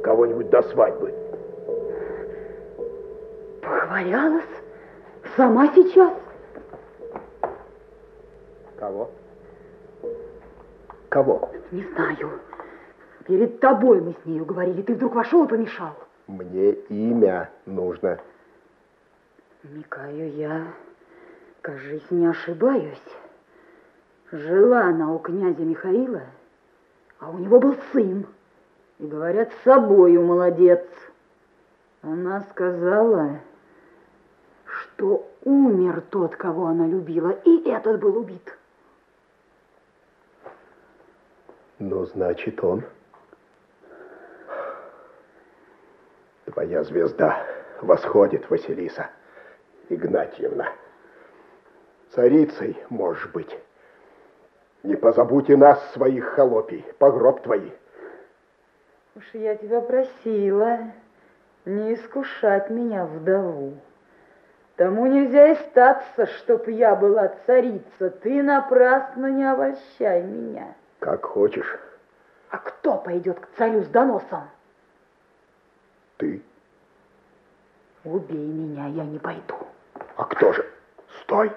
S16: кого-нибудь до свадьбы?
S10: Похвалялась? Сама сейчас?
S16: Кого? Кого?
S10: Не знаю. Перед тобой мы с нею говорили. Ты вдруг вошел и помешал.
S16: Мне имя нужно.
S10: Микаю я, кажись, не ошибаюсь. Жила она у князя Михаила, а у него был сын. И, говорят, с собою молодец. Она сказала, что умер тот, кого она любила, и этот был убит.
S16: Ну, значит, он. Твоя звезда восходит, Василиса Игнатьевна. Царицей можешь быть. Не позабудь и нас, своих холопий, погроб твои.
S10: Уж я тебя просила не искушать меня, вдову. Тому нельзя и статься, чтоб я была царица. Ты напрасно не обольщай меня.
S16: Как хочешь.
S10: А кто пойдет к царю с доносом?
S16: Ты.
S10: Убей меня, я не пойду.
S16: А кто же? Стой!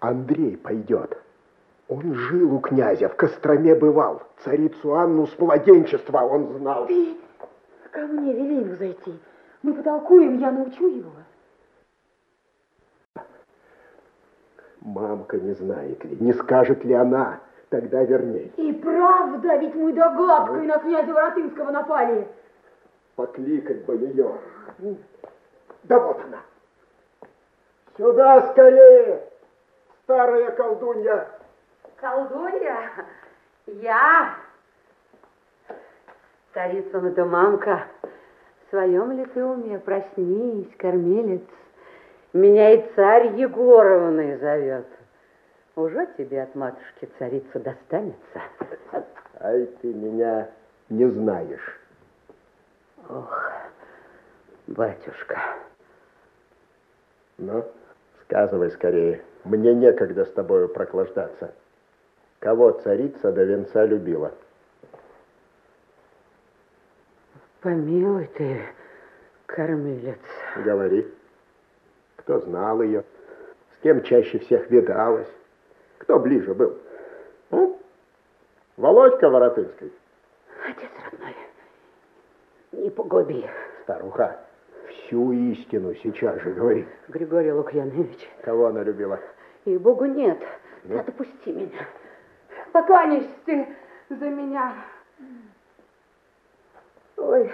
S16: Андрей пойдет. Он жил у князя, в Костроме бывал. Царицу Анну с младенчества он знал.
S10: Ты ко мне вели ему зайти. Мы потолкуем, я научу его.
S16: Мамка не знает ли, не скажет ли она, тогда верней.
S10: И правда, ведь мы догадкой на князя Воротынского напали.
S16: Покликать бы ее. Да вот она. Сюда скорее, старая колдунья.
S15: Колдунья? Я? Царицына-то мамка В своем ли ты уме? Проснись, кормилец. Меня и царь Егоровной зовет. Уже тебе от матушки царица достанется.
S16: Ай, ты меня не знаешь.
S15: Ох, батюшка.
S16: Ну, сказывай скорее. Мне некогда с тобою проклаждаться. Кого царица до венца любила?
S15: Помилуй ты, кормилец.
S16: Говори. Кто знал ее? С кем чаще всех видалась? Кто ближе был? Ну, Володька Воротынский.
S15: Не погуби.
S16: Старуха, всю истину сейчас же говори.
S15: Григорий Лукьянович.
S16: Кого она любила?
S15: И Богу нет.
S16: Ну?
S15: Надо пусти меня. Покланяйся ты за меня. Ой,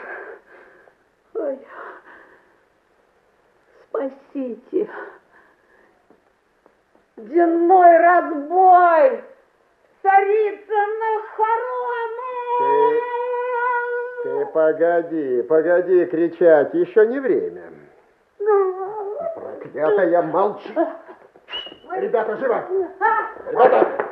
S15: ой, спасите. Дневной разбой! Царица на хоромы!
S16: Ты погоди, погоди кричать, еще не время. Проклятая, молчи. Ребята, живо! Ребята!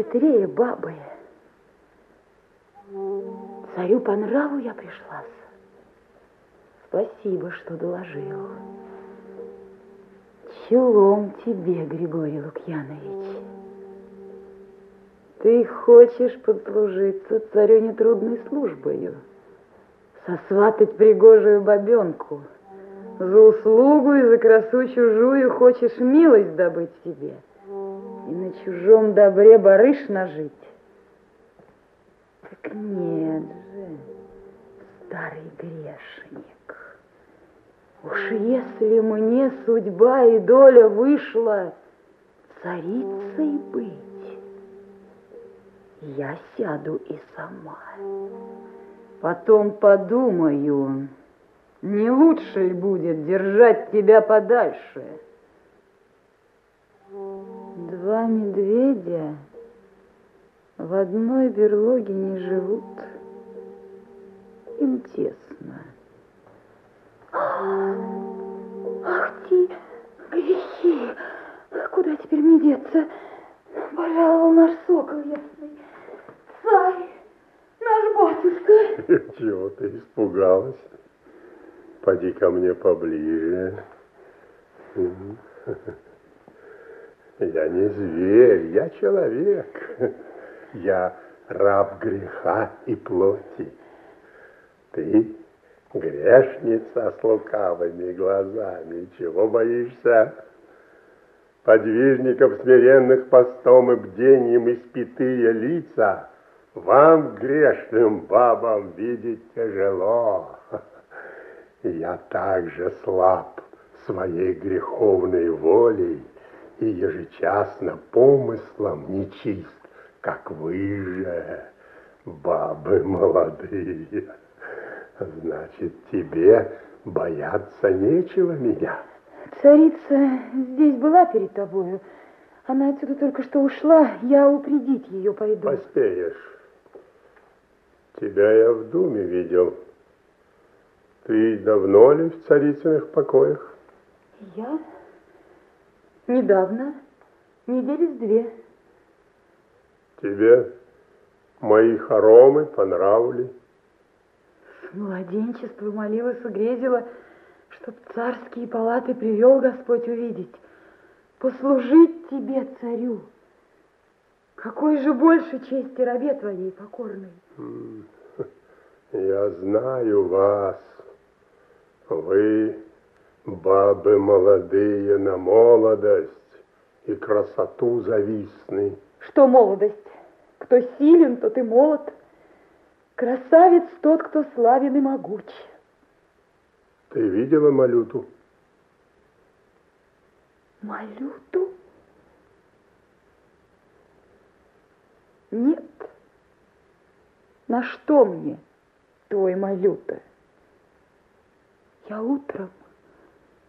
S15: Хитрее бабы. Царю по нраву я пришлась. Спасибо, что доложил. Челом тебе, Григорий Лукьянович. Ты хочешь подслужиться царю нетрудной службою, сосватать пригожую бабенку. За услугу и за красу чужую хочешь милость добыть себе и на чужом добре барыш нажить. Так нет же, старый грешник. Уж если мне судьба и доля вышла царицей быть, я сяду и сама. Потом подумаю, не лучше ли будет держать тебя подальше? Два медведя в одной берлоге не живут. Им тесно. Ах ты, грехи! Куда теперь мне деться? Пожаловал наш сокол ясный. Царь, наш батюшка.
S11: Чего ты испугалась? Поди ко мне поближе. Я не зверь, я человек. Я раб греха и плоти. Ты грешница с лукавыми глазами. Чего боишься? Подвижников смиренных постом и бдением испитые лица вам, грешным бабам, видеть тяжело. Я также слаб своей греховной волей и ежечасно помыслом нечист, как вы же, бабы молодые. Значит, тебе бояться нечего меня.
S10: Царица здесь была перед тобою. Она отсюда только что ушла. Я упредить ее пойду.
S11: Поспеешь. Тебя я в думе видел. Ты давно ли в царицыных покоях?
S10: Я? Недавно. Недели с две.
S11: Тебе мои хоромы понравились?
S10: С младенчества молилась и грезила, чтоб царские палаты привел Господь увидеть. Послужить тебе, царю. Какой же больше чести рабе твоей покорной?
S11: Я знаю вас. Вы бабы молодые на молодость и красоту завистны.
S10: Что молодость? Кто силен, тот и молод. Красавец тот, кто славен и могуч.
S11: Ты видела Малюту?
S10: Малюту? Нет. На что мне? Постой, Малюта. Я утром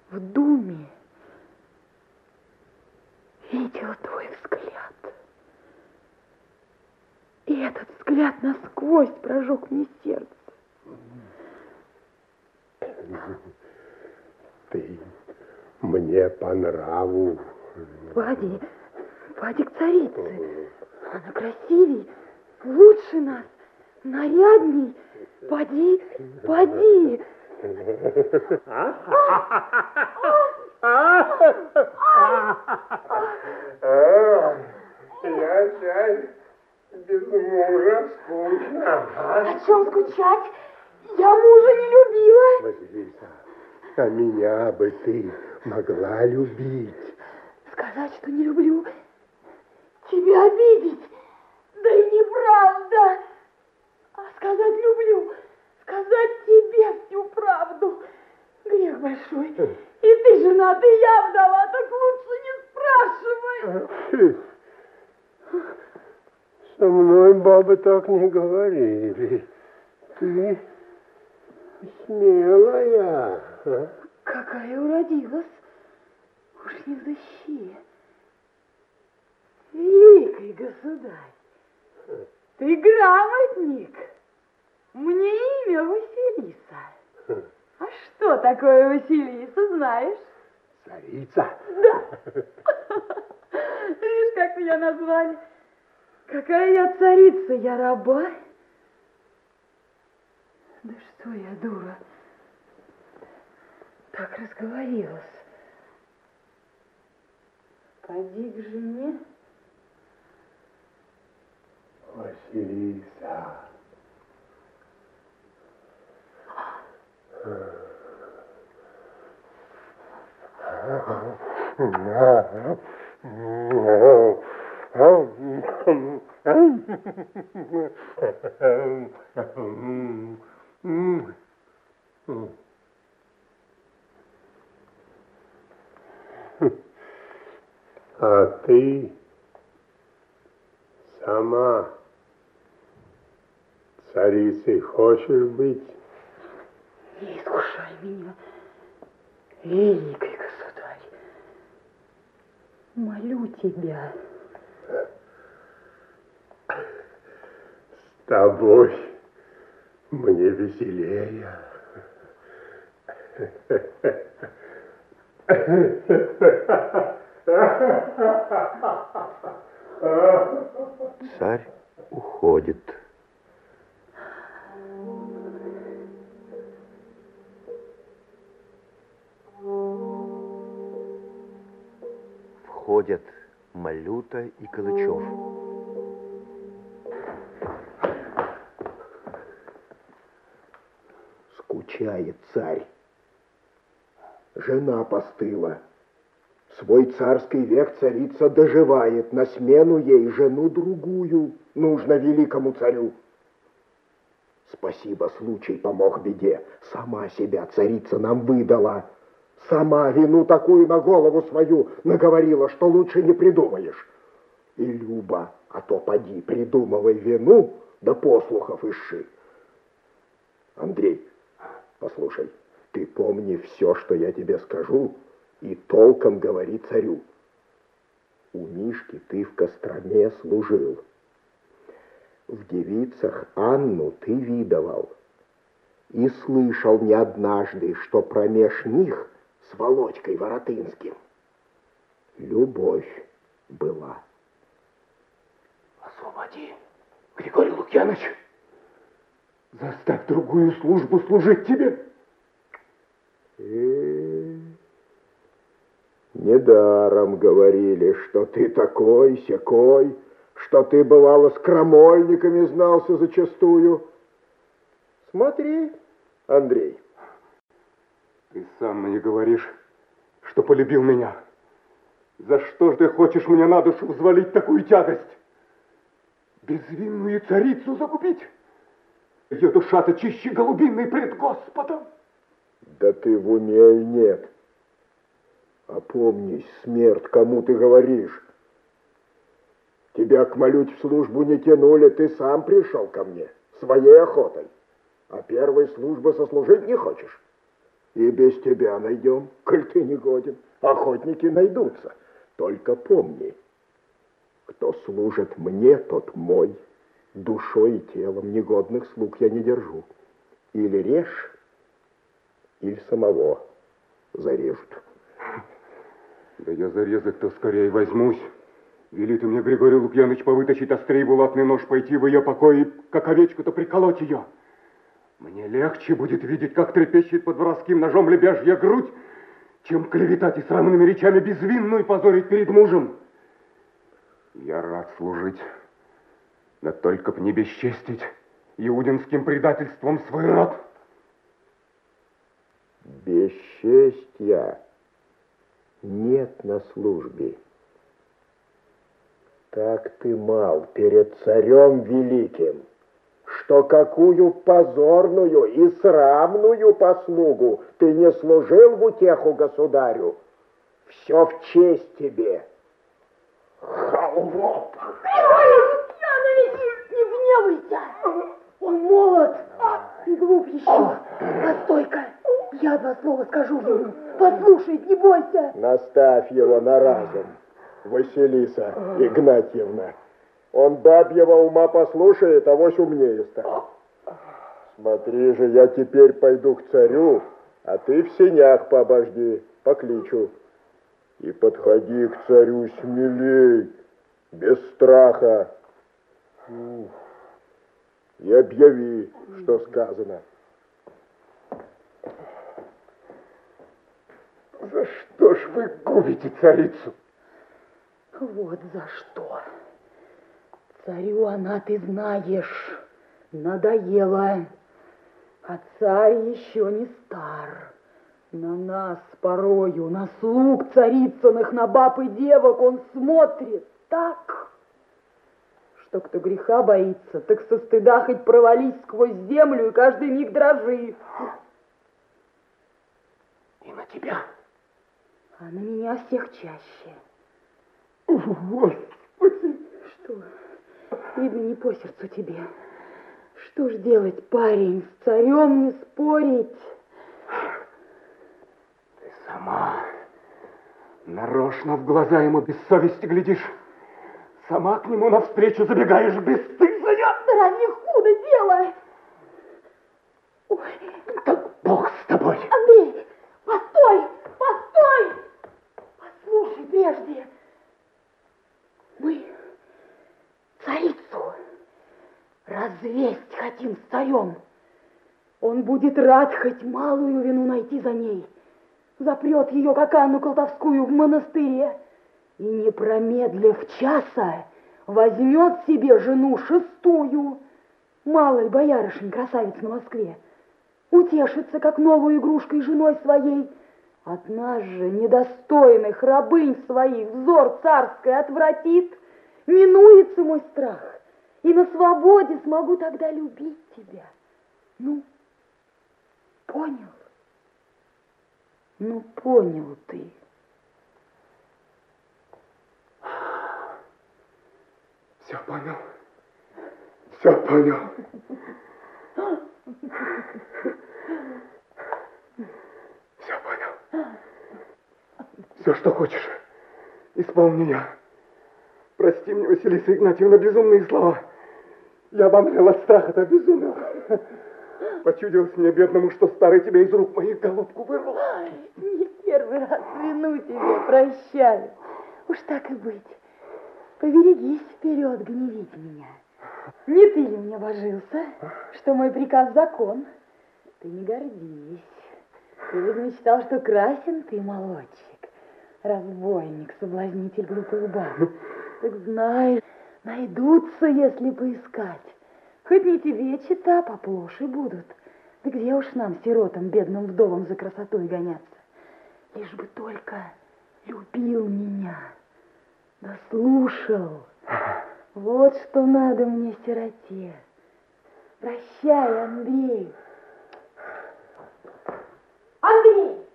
S10: в думе видела твой взгляд. И этот взгляд насквозь прожег мне сердце.
S11: Ты мне по нраву.
S10: Поди, поди к царице. Она красивей, лучше нас, нарядней. Поди, поди.
S11: Я жаль, без мужа скучно.
S14: О чем скучать? Я мужа не любила.
S11: Василиса, а меня бы ты могла любить.
S14: Сказать, что не люблю, тебя обидеть. Да и неправда. А сказать люблю, сказать тебе всю правду. Грех большой. И ты женат, и я вдова, так лучше не спрашивай.
S11: Со мной бабы так не говорили. Ты смелая. а?
S10: Какая уродилась. Уж не взыщи. Великий государь, ты грамотник. Мне имя Василиса. А что такое Василиса, знаешь?
S11: Царица.
S10: Да. Видишь, как меня назвали. Какая я царица, я раба. Да что я, дура, так разговорилась. Поди к жене.
S11: Василиса. А ты сама царицей хочешь быть?
S10: Не искушай меня, великий государь. Молю тебя.
S11: С тобой мне веселее.
S8: Царь уходит. Входят Малюта и Калычев.
S16: Скучает царь. Жена постыла. Свой царский век царица доживает, на смену ей жену другую нужно великому царю. Спасибо, случай помог беде. Сама себя царица нам выдала. Сама вину такую на голову свою наговорила, что лучше не придумаешь. И Люба, а то поди, придумывай вину, да послухов иши. Андрей, послушай, ты помни все, что я тебе скажу, и толком говори царю. У Мишки ты в Костроме служил. В девицах Анну ты видывал. И слышал не однажды, что промеж них с Володькой Воротынским любовь была.
S5: Освободи, Григорий Лукьяныч. Заставь другую службу служить тебе.
S16: Э, Недаром говорили, что ты такой, сякой, что ты, бывало, с крамольниками знался зачастую. Смотри, Андрей.
S9: Ты сам мне говоришь, что полюбил меня. За что ж ты хочешь мне на душу взвалить такую тягость? Безвинную царицу загубить? Ее душа-то чище голубиной пред Господом.
S16: Да ты в уме нет? Опомнись, смерть, кому ты говоришь? Тебя к молють в службу не тянули, ты сам пришел ко мне, своей охотой. а первой службы сослужить не хочешь. И без тебя найдем, коль ты не годен. Охотники найдутся. Только помни, кто служит мне, тот мой. Душой и телом негодных слуг я не держу. Или режь, или самого зарежут.
S9: Да я зарезать-то скорее возьмусь. Велит мне Григорий Лукьяныч повытащить острей булатный нож, пойти в ее покой и, как овечку-то, приколоть ее. Мне легче будет видеть, как трепещет под воровским ножом лебяжья грудь, чем клеветать и срамными речами безвинную позорить перед мужем. Я рад служить, да только б не бесчестить иудинским предательством свой род.
S16: Бесчестья нет на службе. Так ты мал перед царем великим, что какую позорную и срамную послугу ты не служил в утеху государю. Все в честь тебе. Холоп!
S14: Гневайся! Он молод и глуп еще. Постой-ка, я два слова скажу ему. Послушает, не бойся.
S16: Наставь его на разум, Василиса Игнатьевна. Он бабьего ума послушает, а вось умнее станет. Смотри же, я теперь пойду к царю, а ты в сенях пообожди, покличу. И подходи к царю смелей, без страха. И объяви, что сказано.
S5: За что ж вы губите царицу?
S10: Вот за что. Царю она, ты знаешь, надоела. А царь еще не стар. На нас порою, на слуг царицыных, на баб и девок он смотрит так, что кто греха боится, так со стыда хоть провались сквозь землю и каждый миг дрожи.
S5: И на тебя.
S10: А на меня всех чаще.
S5: Господи!
S10: Что? Видно, не по сердцу тебе. Что ж делать, парень, с царем не спорить?
S9: Ты сама нарочно в глаза ему без совести глядишь. Сама к нему навстречу забегаешь бесстыжая.
S14: Да разве худо дело? Ой.
S5: Бог с тобой.
S14: Андрей, постой, постой! Послушай прежде. Мы царицу развесть хотим с царем.
S10: Он будет рад хоть малую вину найти за ней. Запрет ее, как Анну Колтовскую, в монастыре. И, не промедлив часа, возьмет себе жену шестую. Мало ли боярышень красавиц на Москве. Утешится, как новую игрушкой женой своей. От нас же, недостойных рабынь своих, взор царской отвратит. Минуется мой страх, и на свободе смогу тогда любить тебя. Ну, понял? Ну, понял ты.
S5: Все понял. Все понял. Все понял. Все, что хочешь, исполни я. Прости мне, Василиса Игнатьевна, безумные слова. Я обомлел от страха-то безумел. Почудилось мне, бедному, что старый тебя из рук моих голубку вырвал.
S10: Не первый раз вину тебе прощаю. Уж так и быть. Поберегись вперед гневить меня. Не ты ли мне божился, что мой приказ закон? Ты не гордись. Ты, видно, считал, что красен ты, молодчик. Разбойник, соблазнитель глупых баб. Так знаешь, найдутся, если поискать. Хоть не тебе чита, поплоши будут. Да где уж нам, сиротам, бедным вдовам, за красотой гоняться? Лишь бы только любил меня, да слушал. Вот что надо мне, сироте. Прощай, Андрей. Андрей!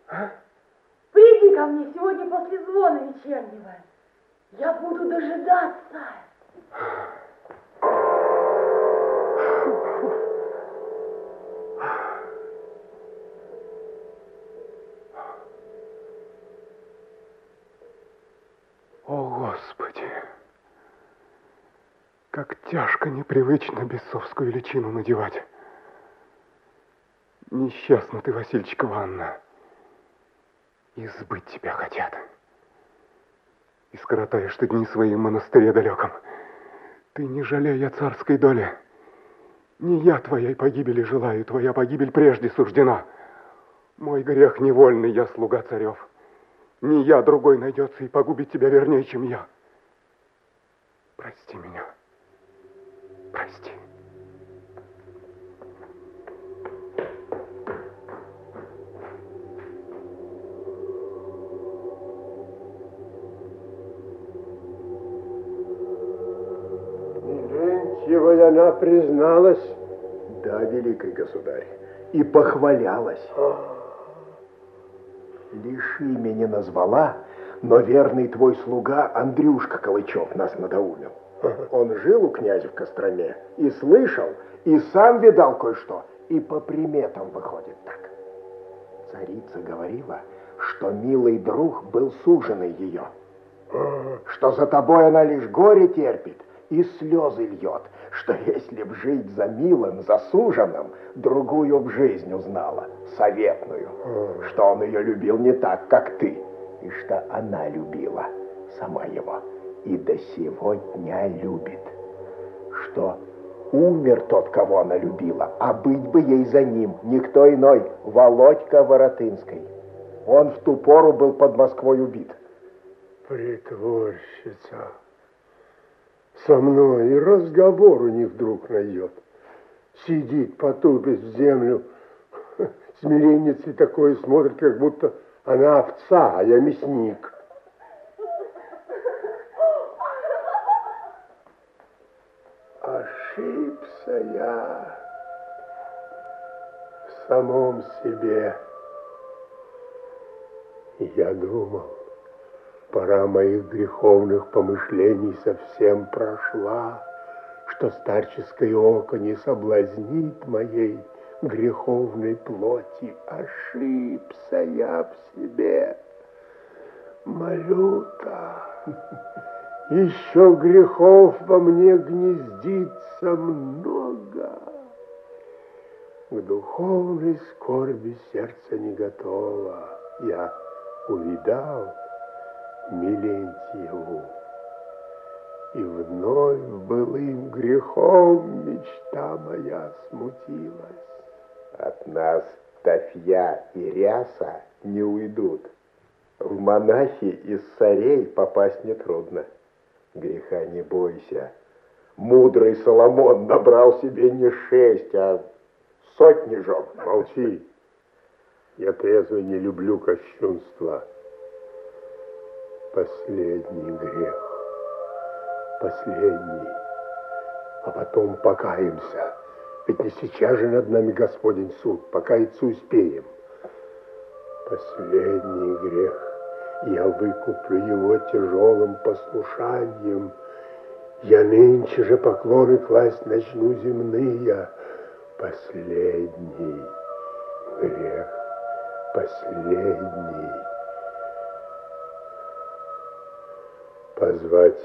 S10: Приди ко мне сегодня после звона вечернего. Я буду дожидаться.
S9: Как тяжко непривычно бесовскую личину надевать. Несчастна ты, Васильчика Анна. Избыть тебя хотят. И скоротаешь ты дни свои в монастыре далеком. Ты не жалей о царской доле. Не я твоей погибели желаю, твоя погибель прежде суждена. Мой грех невольный, я слуга царев. Не я, другой найдется и погубит тебя вернее, чем я. Прости меня. Прости.
S16: Милентьева она призналась, да, великий государь, и похвалялась. Лишь имя не назвала, но верный твой слуга Андрюшка Калычев нас надоумил. Он жил у князя в Костроме и слышал, и сам видал кое-что, и по приметам выходит так. Царица говорила, что милый друг был суженый ее, что за тобой она лишь горе терпит и слезы льет, что если б жить за милым, за суженым, другую б жизнь узнала, советную, что он ее любил не так, как ты, и что она любила сама его и до сего дня любит, что умер тот, кого она любила, а быть бы ей за ним никто иной, Володька Воротынской. Он в ту пору был под Москвой убит.
S11: Притворщица. Со мной и разговор у них вдруг найдет. Сидит, потупит в землю, смиренница такое смотрит, как будто она овца, а я мясник. Самом себе. Я думал, пора моих греховных помышлений совсем прошла, что старческое око не соблазнит моей греховной плоти. Ошибся я в себе. Малюта, еще грехов во мне гнездится много. К духовной скорби сердце не готово. Я увидал Милентьеву. И вновь былым грехом мечта моя смутилась.
S16: От нас Тафья и Ряса не уйдут. В монахи из царей попасть нетрудно. Греха не бойся. Мудрый Соломон набрал себе не шесть, а сотни жен.
S11: Молчи. Я трезвый не люблю кощунства. Последний грех. Последний. А потом покаемся. Ведь не сейчас же над нами Господень суд. Покаяться успеем. Последний грех. Я выкуплю его тяжелым послушанием. Я нынче же поклоны класть начну земные. Последний грех. Последний. Позвать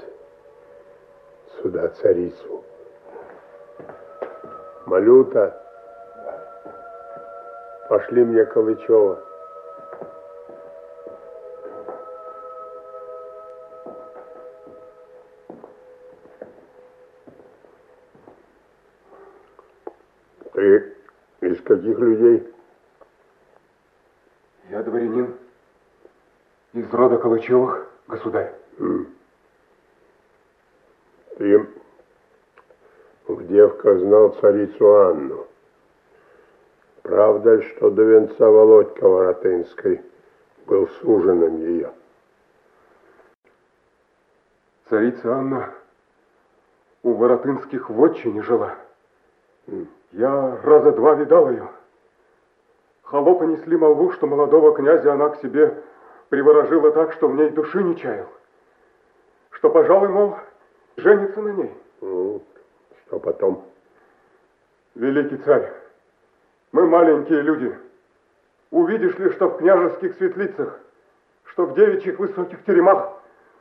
S11: сюда царицу. Малюта, пошли мне Калычева. Каких людей?
S9: Я дворянин из рода Калычевых, государь.
S11: Ты в девках знал царицу Анну. Правда, что до венца Володька Воротынской был суженым ее?
S9: Царица Анна у Воротынских в отчине жила. Я раза два видал ее. Холопы несли молву, что молодого князя она к себе приворожила так, что в ней души не чаял. Что, пожалуй, мол, женится на ней.
S11: Ну, что потом?
S9: Великий царь, мы маленькие люди. Увидишь ли, что в княжеских светлицах, что в девичьих высоких теремах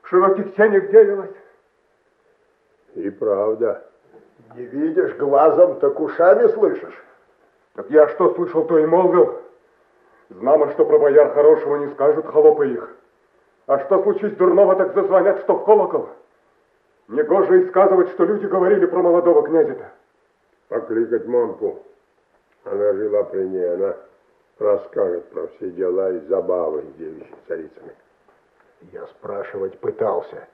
S5: в широких тенях делилась.
S11: И правда.
S4: Не видишь глазом, так ушами слышишь.
S5: Так я что слышал, то и молвил. Знамо, что про бояр хорошего не скажут холопы их. А что случись дурного, так зазвонят, что в колокол. Негоже и сказывать, что люди говорили про молодого князя-то.
S11: Покликать мамку. Она жила при ней, она расскажет про все дела и забавы с девичьими царицами.
S4: Я спрашивать пытался.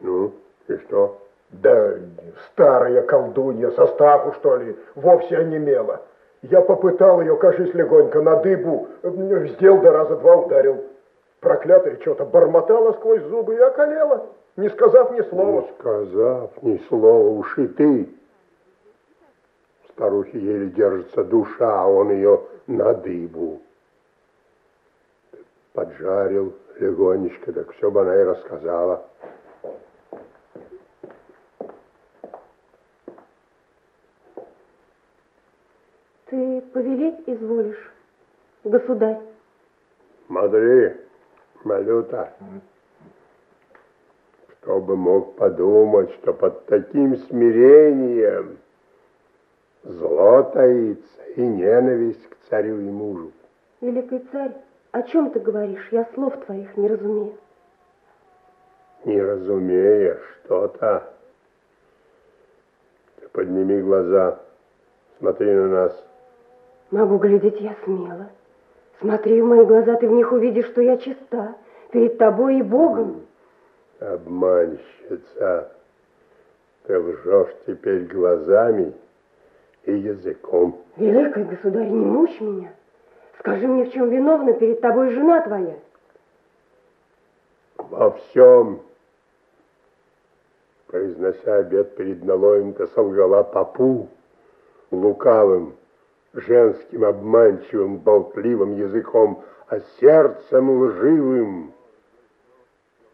S11: Ну, и что?
S4: Да старая колдунья, со страху, что ли, вовсе онемела. Я попытал ее, кажись, легонько на дыбу, сделал да раза два ударил. Проклятая что-то бормотала сквозь зубы и околела, не сказав ни слова.
S11: Не сказав ни слова, уж и ты. Старухе еле держится душа, а он ее на дыбу. Поджарил легонечко, так все бы она и рассказала.
S14: Ты повелеть изволишь, государь?
S11: Смотри, Малюта, кто бы мог подумать, что под таким смирением зло таится и ненависть к царю и мужу.
S14: Великий царь, о чем ты говоришь? Я слов твоих не разумею.
S11: Не разумеешь что-то. Ты подними глаза, смотри на нас.
S14: Могу глядеть я смело. Смотри в мои глаза, ты в них увидишь, что я чиста перед тобой и Богом.
S11: Обманщица, ты лжешь теперь глазами и языком.
S14: Великий государь, не мучь меня. Скажи мне, в чем виновна перед тобой жена твоя?
S11: Во всем. Произнося обед перед налоем, ты солгала попу лукавым, женским обманчивым, болтливым языком, а сердцем лживым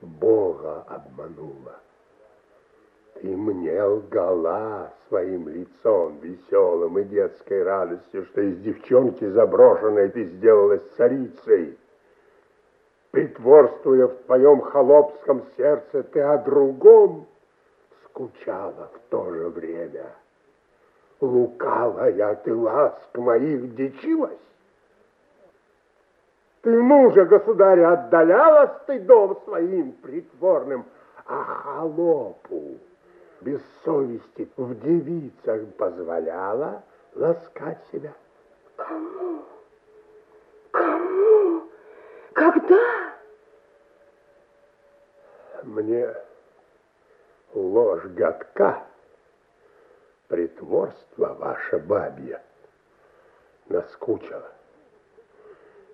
S11: Бога обманула. Ты мне лгала своим лицом веселым и детской радостью, что из девчонки заброшенной ты сделалась царицей. Притворствуя в твоем холопском сердце, ты о другом скучала в то же время. Лукавая ты ласк моих дичилась. Ты мужа, государя, отдаляла стыдом своим притворным, а холопу без совести в девицах позволяла ласкать себя.
S14: Кому? Кому? Когда?
S11: Мне ложь гадка притворство ваше бабье наскучило.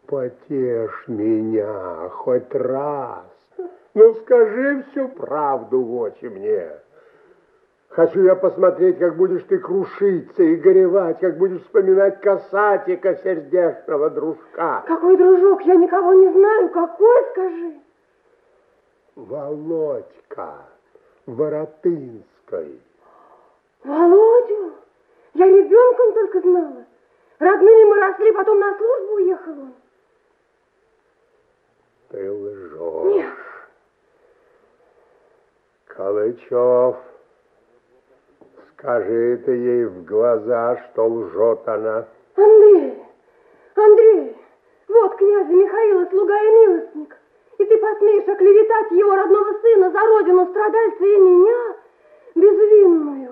S11: Потешь меня хоть раз. Ну, скажи всю правду в очи мне. Хочу я посмотреть, как будешь ты крушиться и горевать, как будешь вспоминать касатика сердечного дружка.
S14: Какой дружок? Я никого не знаю. Какой, скажи?
S11: Володька Воротынской.
S14: Володю? Я ребенком только знала. Родными мы росли, потом на службу уехал он.
S11: Ты лжешь.
S14: Нет.
S11: Калычев, скажи ты ей в глаза, что лжет она.
S14: Андрей, Андрей, вот князя Михаила слуга и милостник. И ты посмеешь оклеветать его родного сына за родину страдальца и меня, безвинную.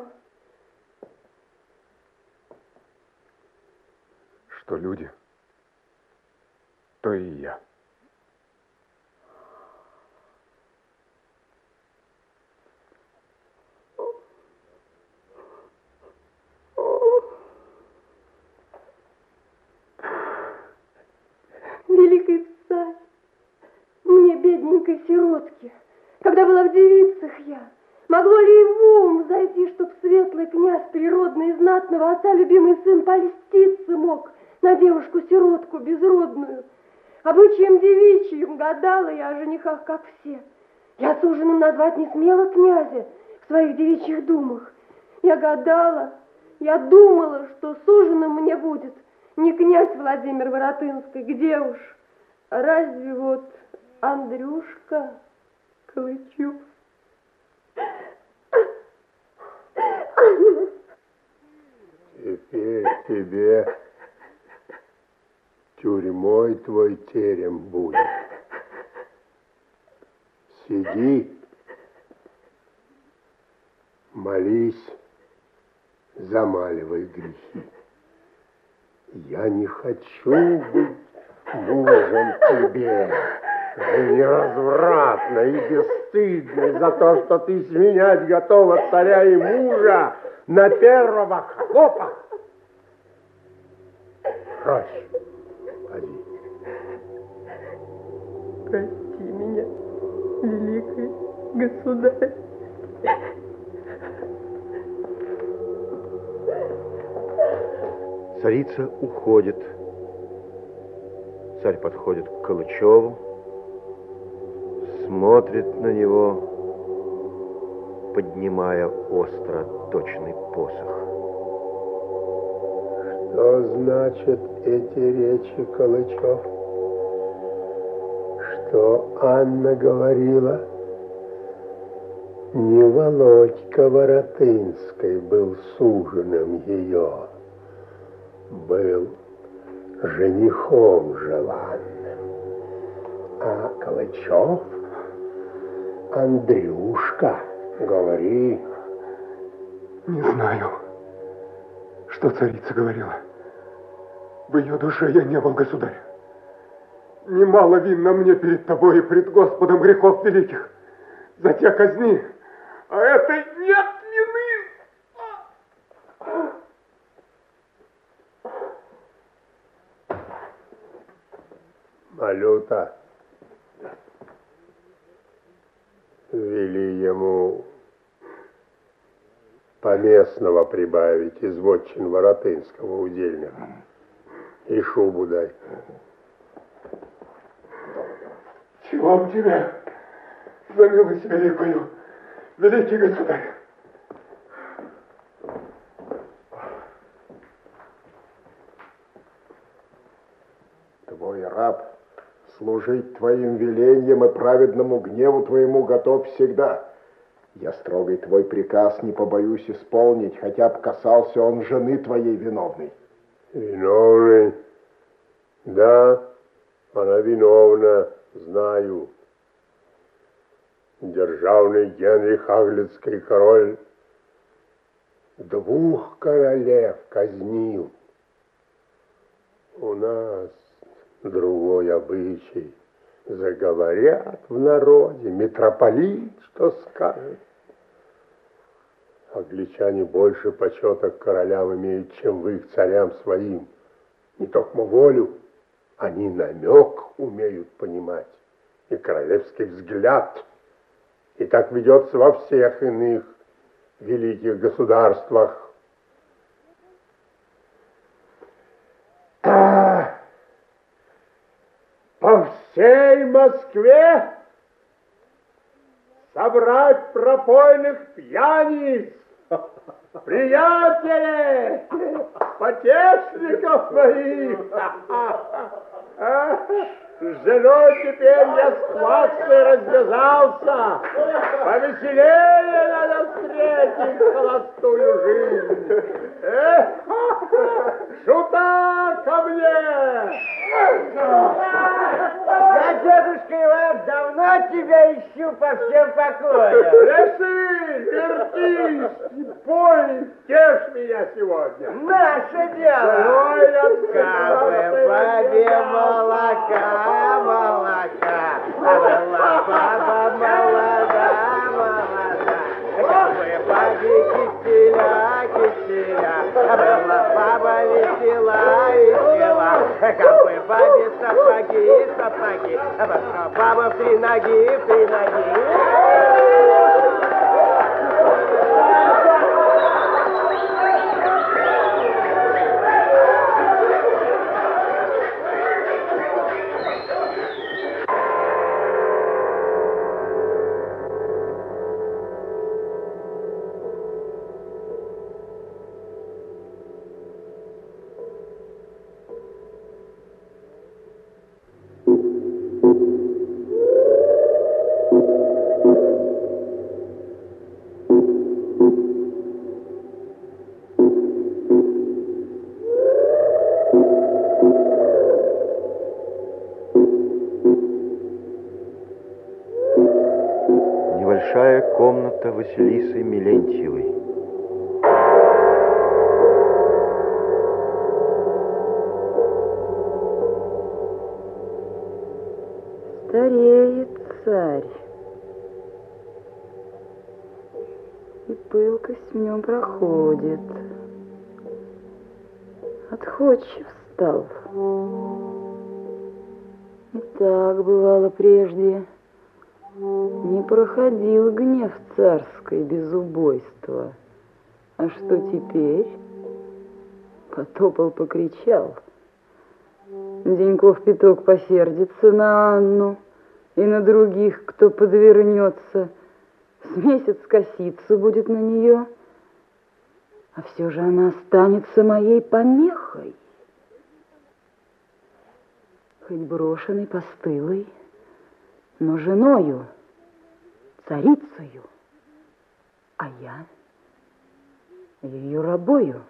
S9: Что люди, то и я.
S14: Великий царь, мне, бедненькой сиротке, когда была в девицах я, могло ли в ум зайти, чтоб светлый князь природный и знатного отца любимый сын польститься мог на девушку-сиротку безродную? Обычаем девичьим гадала я о женихах, как все. Я суженым назвать не смела князя в своих девичьих думах. Я гадала, я думала, что суженым мне будет не князь Владимир Воротынский, где уж, разве вот Андрюшка Калычев.
S11: Теперь тебе тюрьмой твой терем будет. Сиди, молись, замаливай грехи. Я не хочу быть мужем тебе, живи развратно и бесстыдно за то, что ты сменять готова царя и мужа на первого хлопа. Прочь,
S14: великий государь.
S8: Царица уходит. Царь подходит к Калычеву, смотрит на него, поднимая остро точный посох.
S11: Что значит эти речи, Калычев? Что Анна говорила? Не Володька Воротынской был суженым ее, был женихом желанным. А Калычев, Андрюшка, говори.
S9: Не знаю, что царица говорила. В ее душе я не был государь. Немало винно мне перед тобой и пред Господом грехов великих. За те казни, а это нет вины.
S11: Малюта, вели ему поместного прибавить из вотчин Воротынского удельника. И шубу дай.
S9: Чего тебе за милость великую, великий государь?
S12: Твой раб служить твоим велением и праведному гневу твоему готов всегда. Я строгой твой приказ не побоюсь исполнить, хотя б касался он жены твоей виновной.
S11: Виновный? Да, она виновна, знаю. Державный Генрих Аглицкий король двух королев казнил. У нас другой обычай. Заговорят в народе, митрополит что скажет. Англичане больше почета к королям имеют, чем вы к царям своим. Не только волю, они намек умеют понимать. И королевский взгляд. И так ведется во всех иных великих государствах. По всей Москве собрать пропойных пьяниц, приятели, потешников моих. Женой теперь я с плаксой развязался. Повеселее надо встретить холостую жизнь. Эх, шута ко мне!
S7: Я, дедушка Иван, давно тебя ищу по всем покоям.
S11: Реши, вертись, пой, тешь меня сегодня.
S7: Наше дело.
S11: Ой, я
S7: Кабы бабе молока, молока, а молода, молода. Киселя, киселя, а была баба весела, весела. Кабы бабе сапоги, сапоги, баба в три ноги, в три ноги.
S10: Отходчив стал. И так бывало прежде. Не проходил гнев царской без убойства. А что теперь? Потопал, покричал. Деньков пяток посердится на Анну и на других, кто подвернется. С месяц коситься будет на нее, а все же она останется моей помехой. Хоть брошенной, постылой, но женою, царицею, а я ее рабою.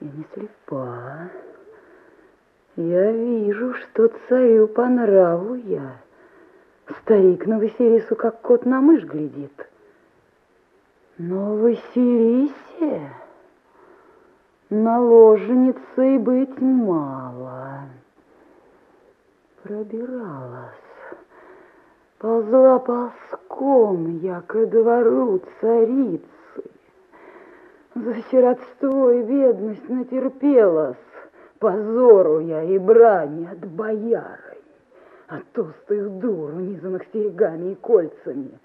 S10: Я не слепа. Я вижу, что царю по нраву я. Старик на Василису, как кот на мышь глядит. Но Василисе наложницей быть мало. Пробиралась, ползла ползком я ко двору царицы. За сиротство и бедность натерпелась, позору я и брани от бояры, от толстых дур, унизанных серьгами и кольцами.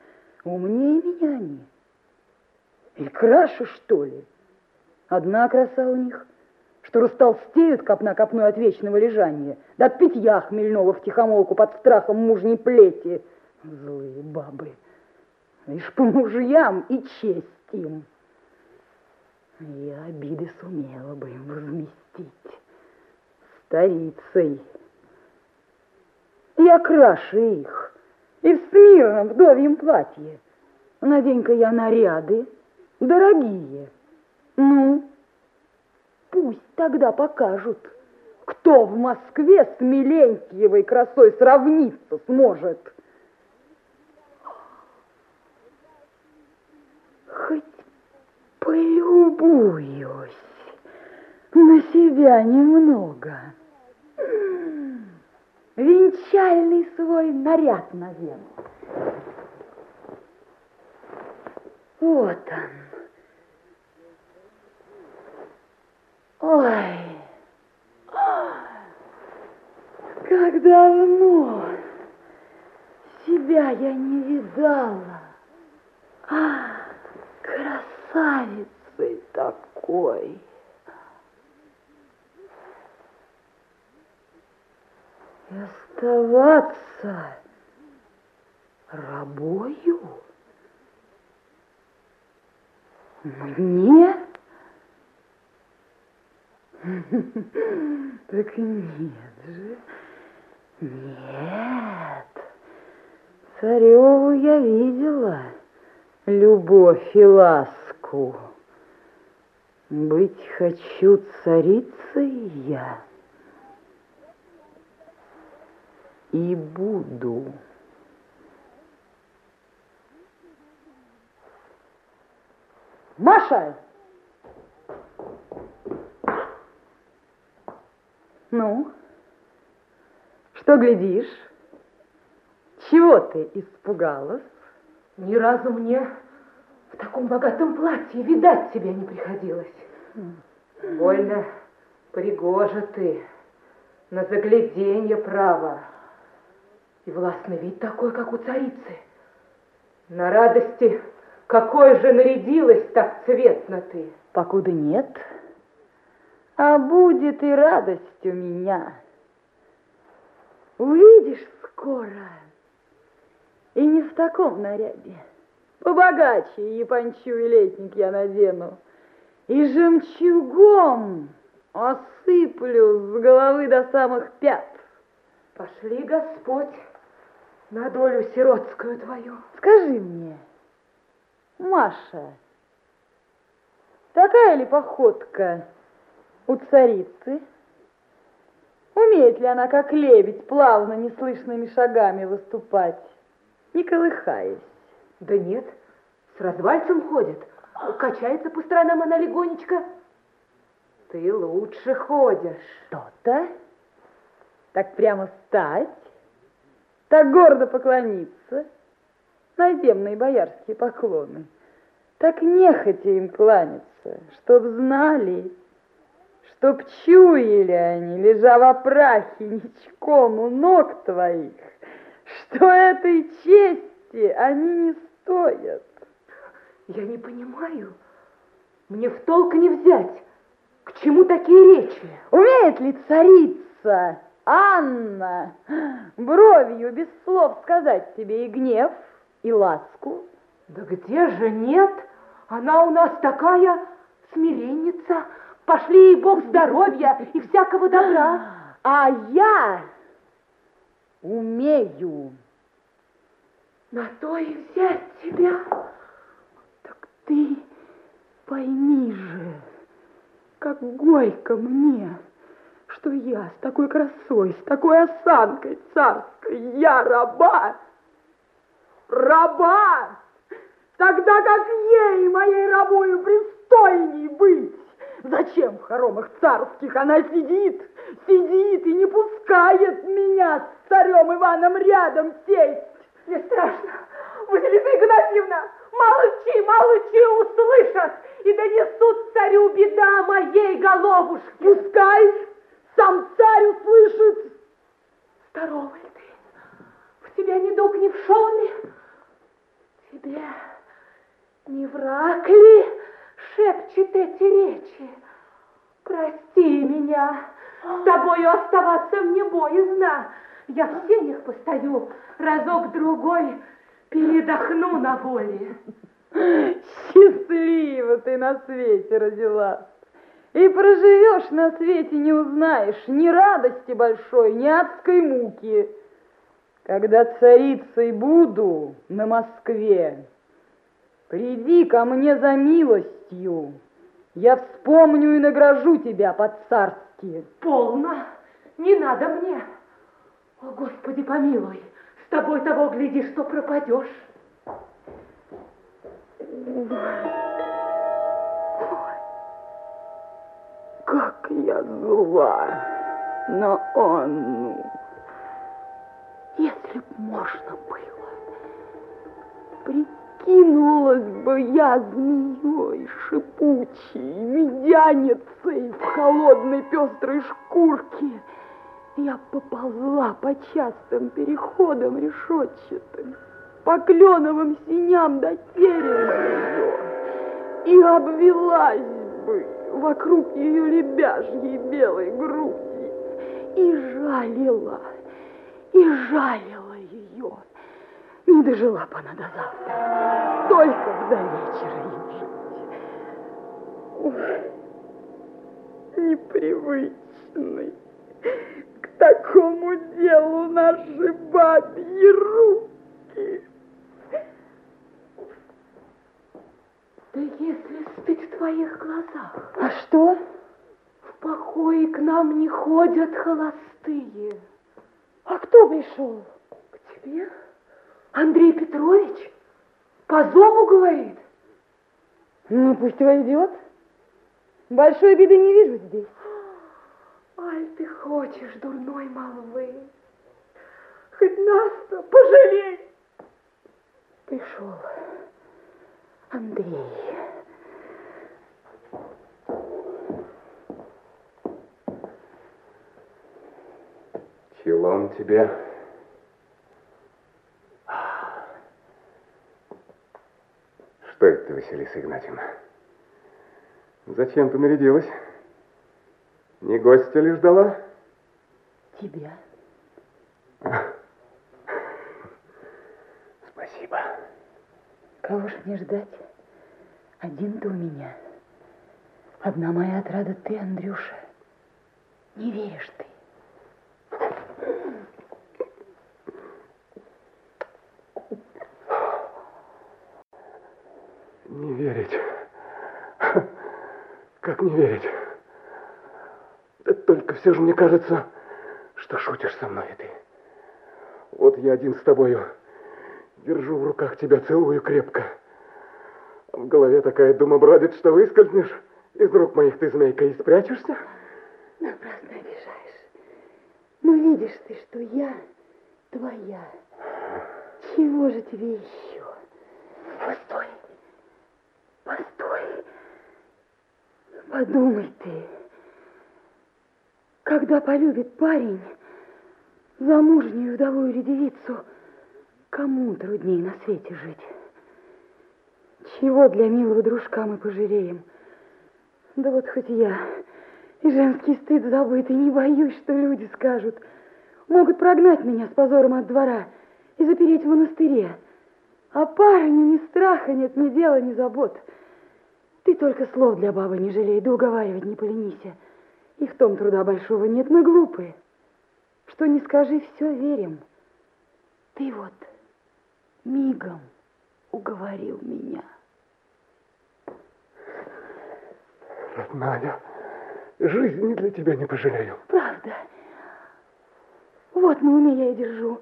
S10: Умнее меня они. Или краше, что ли? Одна краса у них, что растолстеют копна копной от вечного лежания, да от питья хмельного втихомолку под страхом мужней плети. Злые бабы, лишь по мужьям и честь им. Я обиды сумела бы им возместить старицей. Я краше их, и в смирном вдовьем платье. Надень-ка я наряды, дорогие. Ну, пусть тогда покажут, кто в Москве с Милентьевой красой сравниться сможет. Хоть полюбуюсь на себя немного. Венчальный свой наряд надену. Вот он. Ой, как давно себя я не видала. А, красавицей такой. И оставаться рабою? Мне? Так нет же, нет. Цареву я видела любовь и ласку. Быть хочу царицей я и буду. Маша! Ну, что глядишь? Чего ты испугалась?
S14: Ни разу мне в таком богатом платье видать тебя не приходилось. Больно пригожа ты, на загляденье право. И властный вид такой, как у царицы. На радости какой же нарядилась так цветно ты?
S10: Покуда нет, а будет и радость у меня. Увидишь скоро, и не в таком наряде. Побогаче япончу и летник я надену, и жемчугом осыплю с головы до самых пят.
S14: Пошли, Господь, на долю сиротскую твою.
S10: Скажи мне, Маша, такая ли походка у царицы? Умеет ли она, как лебедь, плавно, неслышными шагами выступать? не колыхаясь.
S17: Да нет, с развальцем ходит. Качается по сторонам она легонечко. Ты лучше ходишь.
S10: То-то. Так прямо встать, так гордо поклониться, наземные боярские поклоны, так нехотя им кланяться, чтоб знали, чтоб чуяли они, лежа во прахе ничком у ног твоих, что этой чести они не стоят.
S17: Я не понимаю. Мне в толк не взять. К чему такие речи?
S10: Умеет ли царица Анна бровью без слов сказать тебе и гнев, и ласку?
S17: Да где же нет? Она у нас такая смиренница. Пошли ей Бог здоровья и всякого добра.
S10: А я умею.
S17: На то и взять тебя.
S10: Так ты пойми же, как горько мне, что я с такой красой, с такой осанкой царской, я раба, раба, тогда как ей, моей рабою, пристойней быть. Зачем в хоромах царских она сидит, сидит и не пускает меня с царем Иваном рядом сесть?
S17: Мне страшно. Василиса Игнатьевна, молчи, молчи, услышат и донесут царю беда моей головушки.
S10: Пускай сам царь услышит.
S17: Здоровый ты. В тебя недуг не вшел ли? Тебе не враг ли шепчет эти речи? Прости меня, с тобою оставаться мне боязно. Я в сенях постою, разок-другой передохну на воле.
S10: Счастлива ты на свете родилась. И проживешь на свете, не узнаешь ни радости большой, ни адской муки. Когда царицей буду на Москве, приди ко мне за милостью. Я вспомню и награжу тебя по-царски.
S17: Полно, не надо мне. О, Господи, помилуй, с тобой того гляди, что пропадешь.
S10: Как я зла на Анну. Если б можно было, прикинулась бы я змеей шипучей, медяницей в холодной пестрой шкурке, я поползла по частым переходам решетчатым, по кленовым синям до терема ее, и обвелась бы вокруг ее лебяжьей белой груди, и жалила, и жалила ее. Не дожила бы она до завтра, только б до вечера им жить. Ух, непривычный к такому делу наши бабьи руки.
S17: Да если стыд в твоих глазах.
S10: А что?
S17: В покое к нам не ходят холостые.
S10: А кто пришел?
S17: К тебе? Андрей Петрович? По зову говорит?
S10: Ну, пусть войдет. Большой беды не вижу здесь.
S17: Аль, ты хочешь дурной молвы? Хоть нас-то пожалей.
S10: Пришел Андрей.
S9: Челом тебе. Что это, Василиса Игнатьевна? Зачем ты нарядилась? Не гостя ли ждала?
S10: Тебя.
S9: Спасибо.
S10: Кого ж мне ждать? Один ты у меня. Одна моя отрада ты, Андрюша. Не веришь ты.
S9: Не верить. Как не верить? Да только все же мне кажется, что шутишь со мной ты. Вот я один с тобою Держу в руках тебя, целую крепко. А в голове такая дума бродит, что выскользнешь из рук моих ты, змейка, и спрячешься.
S10: Напрасно обижаешь. Ну, видишь ты, что я твоя. Чего же тебе еще? Постой. Постой. Подумай ты. Когда полюбит парень замужнюю вдовую или девицу, кому труднее на свете жить? Чего для милого дружка мы пожалеем? Да вот хоть я и женский стыд забыт, и не боюсь, что люди скажут. Могут прогнать меня с позором от двора и запереть в монастыре. А парню ни страха нет, ни дела, ни забот. Ты только слов для бабы не жалей, да уговаривать не поленися. И в том труда большого нет, мы глупые. Что не скажи, все верим. Ты вот мигом уговорил меня.
S9: Родная, жизни для тебя не пожалею.
S10: Правда. Вот на уме я и держу,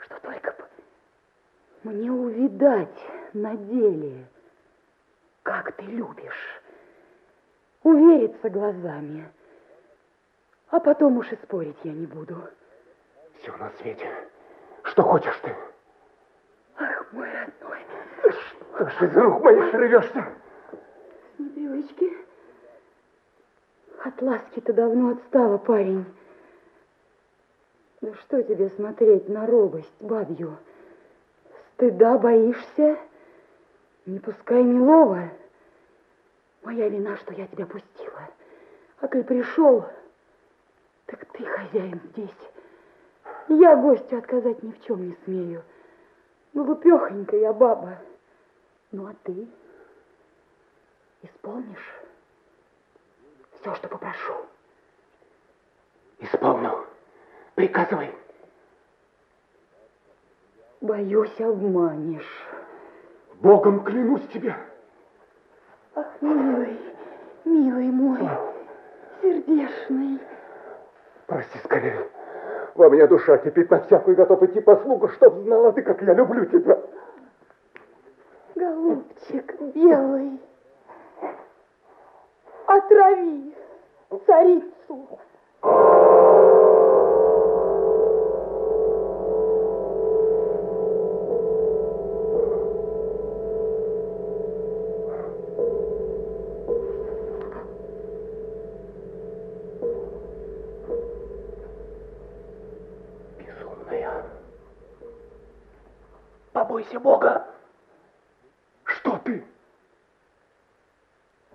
S10: что только бы мне увидать на деле, как ты любишь, увериться глазами, а потом уж и спорить я не буду.
S9: Все на свете. Что хочешь ты?
S10: Ах, мой родной.
S9: Что ж из рук моих рвешься?
S10: С непривычки. От ласки-то давно отстала, парень. Да что тебе смотреть на робость бабью? Стыда боишься? Не пускай милого. Моя вина, что я тебя пустила. А коль пришел, так ты хозяин здесь. Я гостю отказать ни в чем не смею. Глупехонькая я баба. Ну, а ты исполнишь все, что попрошу?
S9: Исполню. Приказывай.
S10: Боюсь, обманешь.
S9: Богом клянусь тебе.
S10: Ах, милый, милый мой, сердешный.
S9: Прости скорее. Во мне душа кипит, на всякую готов идти по слугу, чтоб знала ты, как я люблю тебя.
S10: Голубчик белый, отрави царицу.
S9: Побойся Бога. Что ты?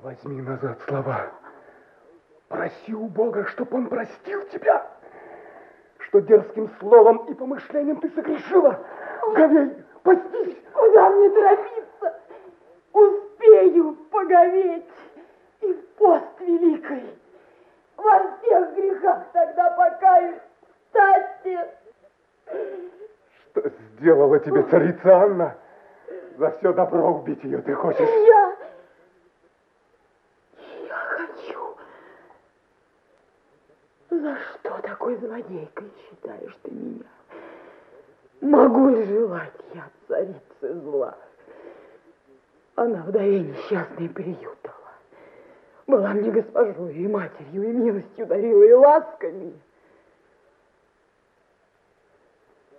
S9: Возьми назад слова. Проси у Бога, чтоб он простил тебя. Что дерзким словом и помышлением ты согрешила. Говей, постись.
S10: Куда мне торопиться? Успею поговеть и в пост великой. Во всех грехах тогда покаюсь. Кстати,
S9: Что сделала тебе царица Анна? За все добро убить ее ты хочешь?
S10: я... Я хочу... За что такой злодейкой считаешь ты меня? Могу ли желать я царицы зла? Она вдове несчастной приютала. Была мне госпожой и матерью, и милостью дарила, и ласками.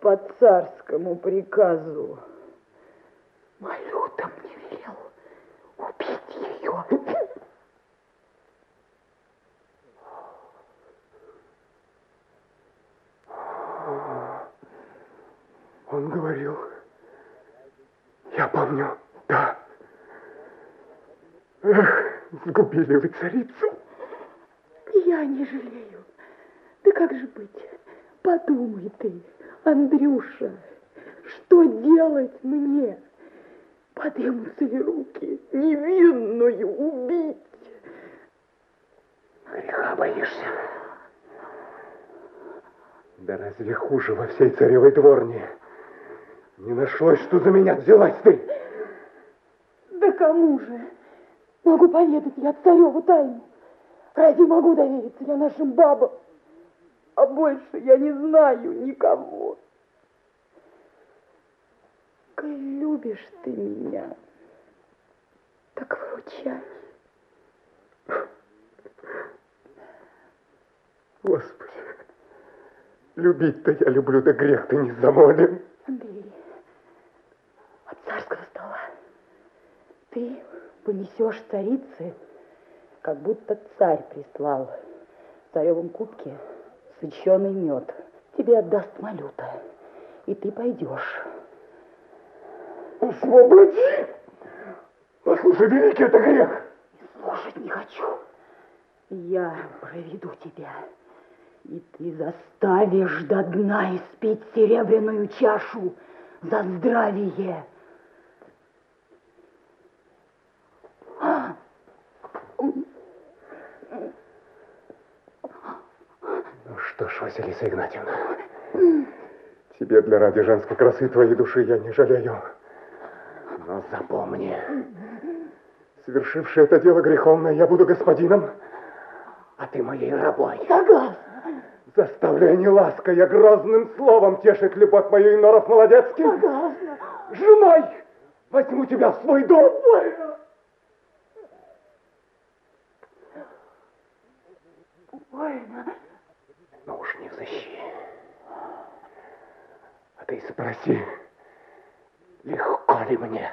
S10: По царскому приказу Малюта мне велел убить ее.
S9: Он говорил, я помню, да. Эх, сгубили вы царицу.
S10: Я не жалею. Да как же быть? Подумай ты, Андрюша, что делать мне? Подымутся ли руки невинную убить?
S9: Греха боишься? Да разве хуже во всей царевой дворне? Не нашлось, что за меня взялась ты?
S10: Да кому же? Могу поведать я цареву тайну. Разве могу довериться я нашим бабам? А больше я не знаю никого. любишь ты меня, так выручай.
S18: Господи, любить-то я люблю, да грех ты не замолим.
S10: Андрей, от царского стола ты понесешь царице, как будто царь прислал в царевом кубке соченый мед. Тебе отдаст малюта, и ты пойдешь.
S18: Освободи! Послушай, великий это грех.
S10: Слушать не хочу. Я проведу тебя, и ты заставишь до дна испить серебряную чашу за здравие.
S18: Ну что ж, Василиса Игнатьевна, тебе для ради женской красы твоей души я не жалею. Но запомни, совершивший это дело греховное, я буду господином, а ты моей рабой.
S10: Согласна.
S18: Заставляй не лаской, а грозным словом тешить любовь мою и норов молодецкий.
S10: Согласна.
S18: Женой возьму тебя в свой дом.
S10: Больно. Больно.
S18: Но уж не взыщи. А ты спроси, легко ли мне?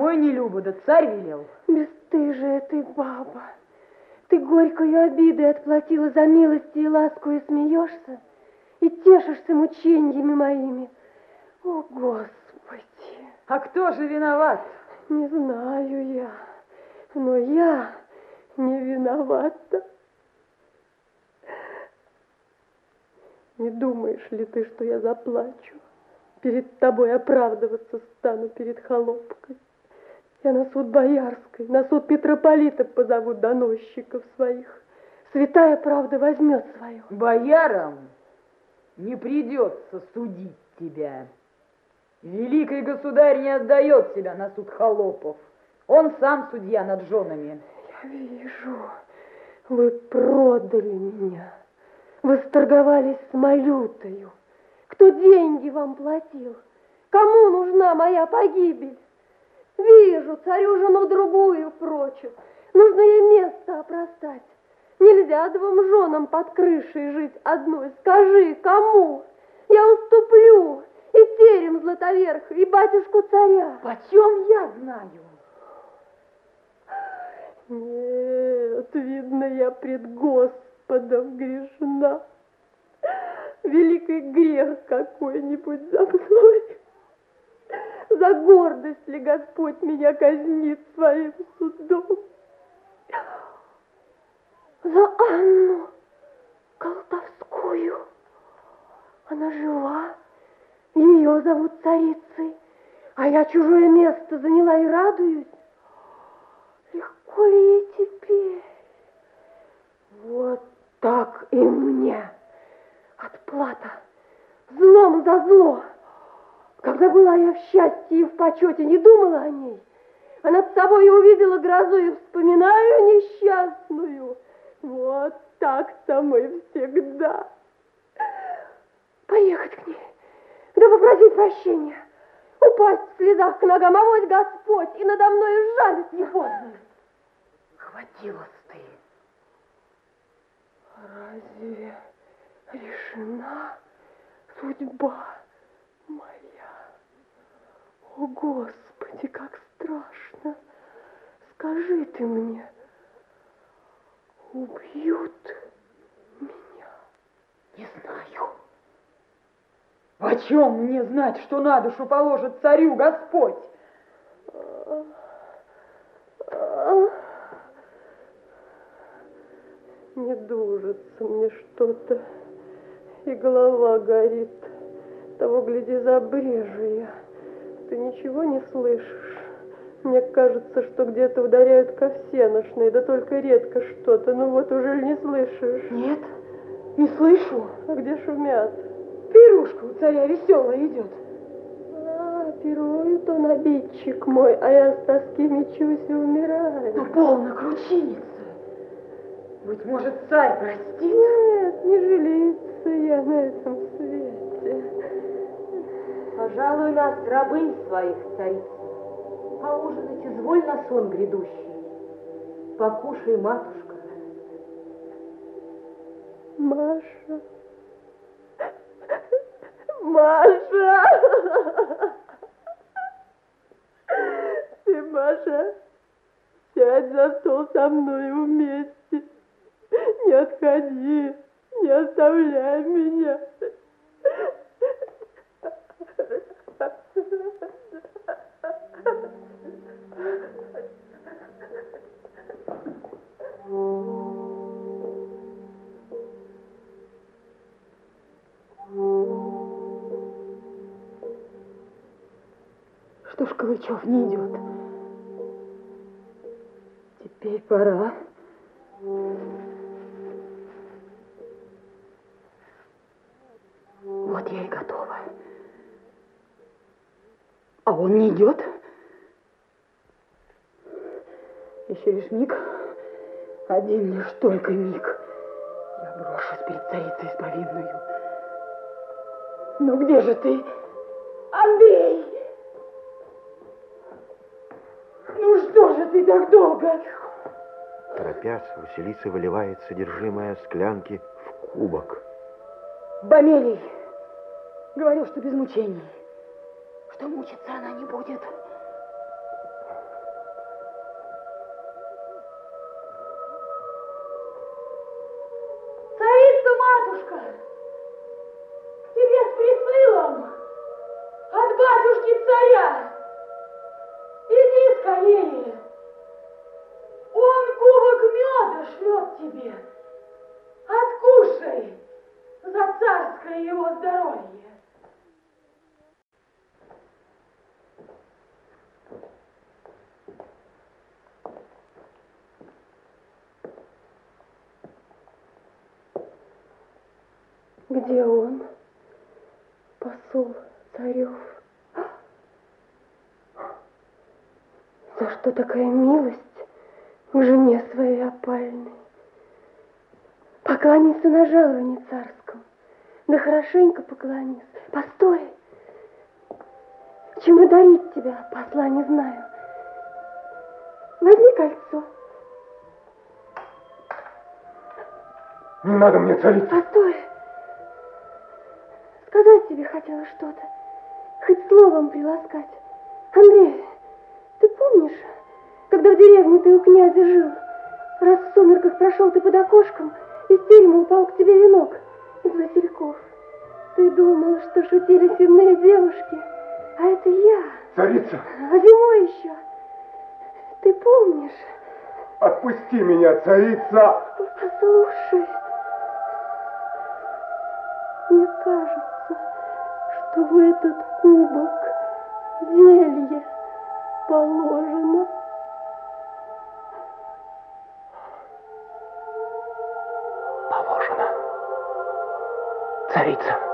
S10: Самой не любо, да царь велел.
S14: Бестыжая ты баба. Ты горькою обидой отплатила за милости и ласку и смеешься, и тешишься мучениями моими. О, Господи!
S10: А кто же виноват?
S14: Не знаю я, но я не виновата. Не думаешь ли ты, что я заплачу? Перед тобой оправдываться стану перед холопкой. Я на суд Боярской, на суд Петрополита позову доносчиков своих. Святая правда возьмет свое.
S10: Боярам не придется судить тебя. Великий государь не отдает себя на суд холопов. Он сам судья над женами.
S14: Я вижу, вы продали меня. Вы сторговались с Малютою. Кто деньги вам платил? Кому нужна моя погибель? Вижу, царю жену другую прочит. Нужно ей место опростать. Нельзя двум женам под крышей жить одной. Скажи, кому? Я уступлю и терем Златоверха, и батюшку царя.
S10: Почем я знаю?
S14: Нет, видно, я пред Господом грешна. Великий грех какой-нибудь за мной. За гордость ли Господь меня казнит своим судом? За Анну Колтовскую. Она жива, ее зовут царицей, а я чужое место заняла и радуюсь. Легко ли ей теперь? Вот так и мне. Отплата. Злом за зло. Когда была я в счастье и в почете, не думала о ней. А над собой увидела грозу и вспоминаю несчастную. Вот так-то мы всегда. Поехать к ней, да попросить прощения. Упасть в слезах к ногам, а вот Господь, и надо мной жалит не поздно.
S10: Хватилось ты.
S14: Разве решена судьба? О, Господи, как страшно! Скажи ты мне, убьют меня?
S10: Не знаю. О чем мне знать, что на душу положит царю Господь?
S14: Не дужится мне что-то, и голова горит. Того, гляди, забрежу я. Ты ничего не слышишь? Мне кажется, что где-то ударяют ко всеношной, да только редко что-то. Ну вот, уже не слышишь?
S10: Нет, не слышу.
S14: А где шумят?
S10: Пирушка у царя веселая идет.
S14: А, пирует он, обидчик мой, а я с тоски мечусь и умираю.
S10: Ну, полно кручиниться. Быть может, царь простит?
S14: Нет, не жалеется я на этом свете.
S15: Пожалуй, нас рабынь своих, царица. Поужинать изволь на сон грядущий. Покушай, матушка.
S14: Маша. Маша! Ты, Маша, сядь за стол со мной вместе. Не отходи, не оставляй меня.
S10: Калычев не идет? Теперь пора. Вот я и готова. А он не идет? Еще лишь миг, один лишь только миг. Я брошусь перед царицей исповедную. Ну где же ты, Андрей? Ты так долго?
S8: Торопясь, Василиса выливает содержимое склянки в кубок.
S10: Бомелий говорил, что без мучений, что мучиться она не будет.
S14: Где он? Посол царев. За что такая милость к жене своей опальной? Поклонись на жаловании царском. Да хорошенько поклонись. Постой. Чему дарить тебя, посла, не знаю. Возьми кольцо.
S5: Не надо мне, царица.
S14: Постой. Сказать тебе хотела что-то. Хоть словом приласкать. Андрей, ты помнишь, когда в деревне ты у князя жил? Раз в сумерках прошел ты под окошком, из терема упал к тебе венок из васильков. Ты думал, что шутили сильные девушки, а это я.
S5: Царица,
S14: А зимой еще. Ты помнишь?
S5: отпусти меня, царица.
S14: Послушай. Мне кажется, что в этот кубок зелье положено.
S2: Положено. Царица.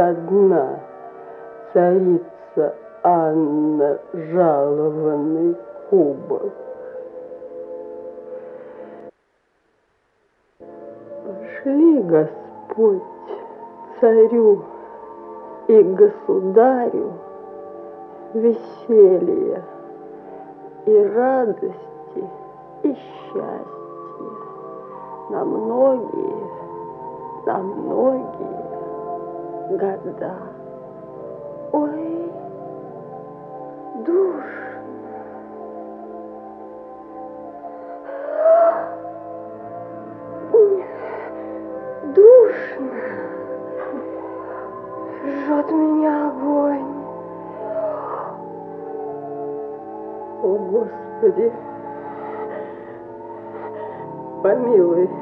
S14: Мол, выпила до дна царица Анна жалованный кубок. Шли Господь царю и государю веселье и радости и счастья на многие, на многие года. Ой, душ. Душно. Жжет меня огонь. О, Господи, помилуй.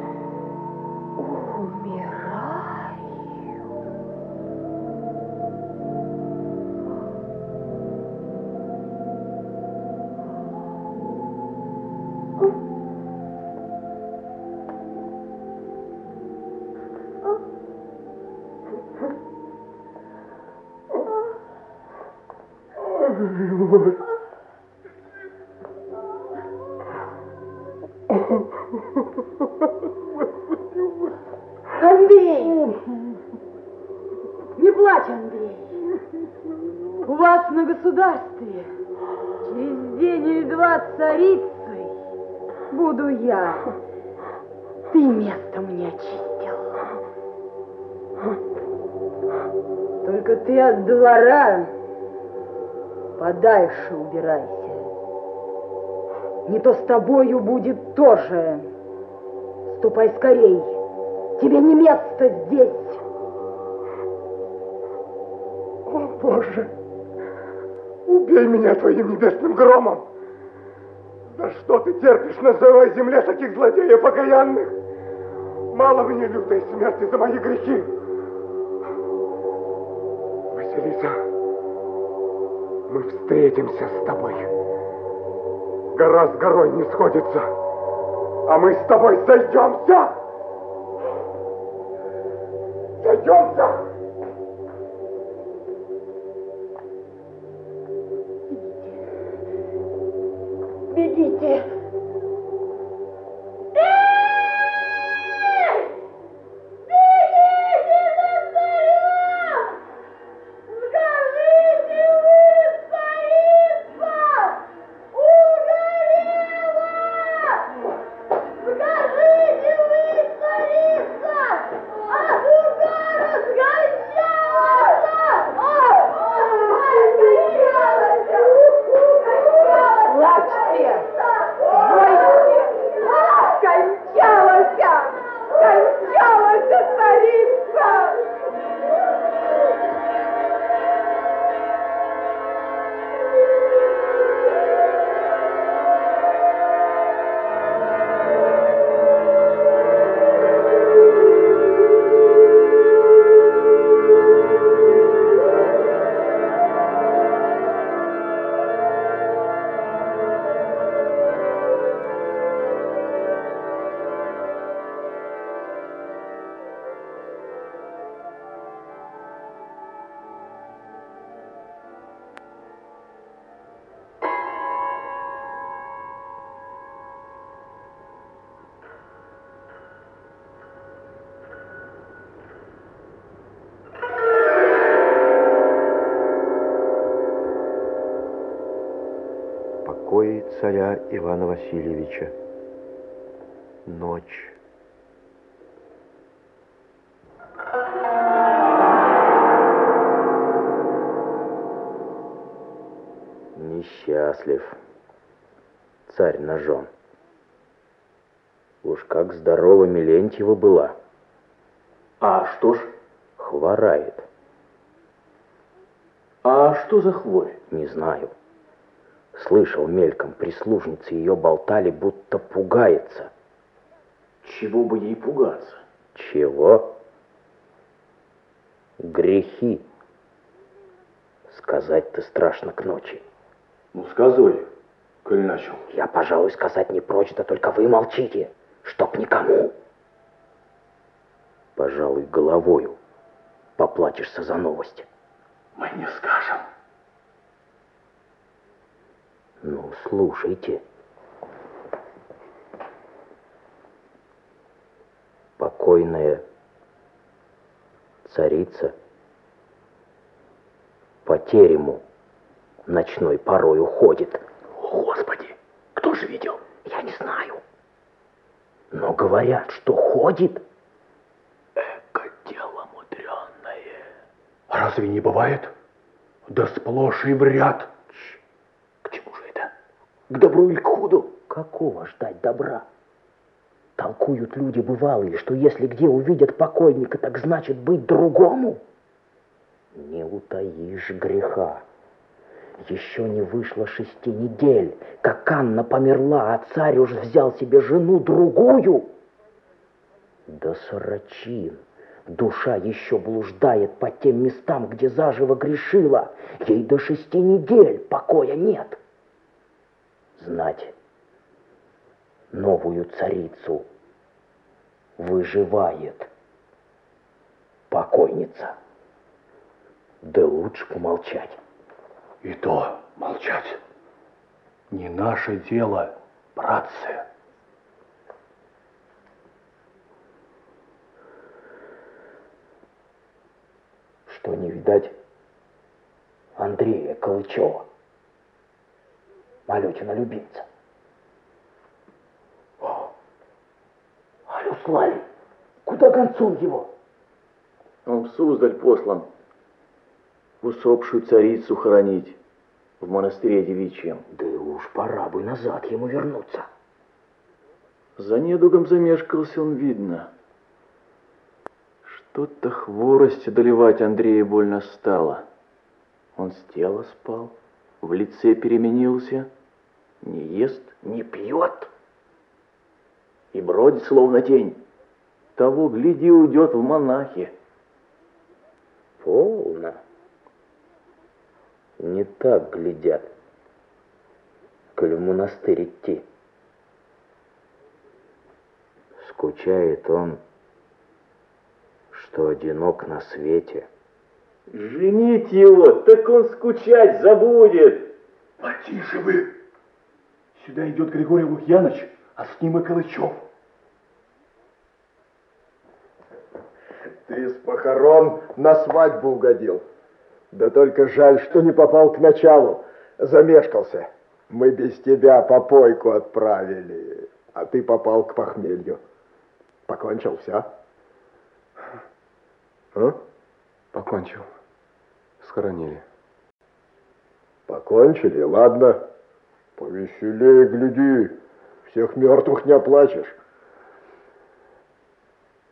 S10: Подальше убирайся. Не то с тобою будет тоже. Ступай скорей. Тебе не место здесь.
S9: О, Боже, убей меня твоим небесным громом. За что ты терпишь на своей земле таких злодеев окаянных? Мало мне лютой смерти за мои грехи. Василиса, мы встретимся с тобой. Гора с горой не сходится, а мы с тобой сойдемся. Сойдемся.
S8: Царя Ивана Васильевича. Ночь.
S2: Несчастлив. Царь ножом. Уж как здорова Милентьева была.
S5: А что ж?
S2: Хворает.
S5: А что за хворь?
S2: Не знаю. Слышал мельком, прислужницы ее болтали, будто пугается.
S5: Чего бы ей пугаться?
S2: Чего? Грехи. Сказать-то страшно к ночи.
S5: Ну, сказывай, коль начал.
S2: Я, пожалуй, сказать не прочь, да только вы молчите, чтоб никому. Пожалуй, головою поплатишься за новость.
S5: Мы не скажем.
S2: Ну, слушайте. Покойная царица по терему ночной порой уходит.
S19: Господи, кто же видел?
S2: Я не знаю. Но говорят, что ходит.
S19: Эко дело мудреное.
S20: Разве не бывает? Да сплошь и в ряд.
S19: К чему же это?
S2: К добру или к худу? Какого ждать добра? Толкуют люди бывалые, что если где увидят покойника, так значит быть другому. Не утаишь греха. Еще не вышло шести недель, как Анна померла, а царь уж взял себе жену другую. Да сорочин, душа еще блуждает по тем местам, где заживо грешила. Ей до шести недель покоя нет. Знать, новую царицу выживает покойница. Да лучше помолчать.
S20: И то молчать. Не наше дело, братцы.
S2: Что не видать Андрея Калычева, Малютина любимца. О, алю слали, куда гонцом его?
S5: Он в Суздаль послан, усопшую царицу хоронить в монастыре девичьем.
S2: Да и уж пора бы назад ему вернуться.
S5: За недугом замешкался он, видно. Что-то хворость одолевать Андрея больно стало. Он с тела спал, в лице переменился, не ест, не пьет и бродит, словно тень. Того, гляди, уйдет в монахи.
S2: Полно. Не так глядят, коль в монастырь идти. Скучает он, что одинок на свете.
S5: Женить его, так он скучать забудет.
S20: Потише вы. Сюда идет Григорий Лукьяныч, а с ним и Калычев.
S16: Ты с похорон на свадьбу угодил. Да только жаль, что не попал к началу. Замешкался. Мы без тебя попойку отправили, а ты попал к похмелью. Покончил все? А?
S9: Покончил. Схоронили.
S16: Покончили? Ладно. Повеселее гляди. Всех мертвых не оплачешь.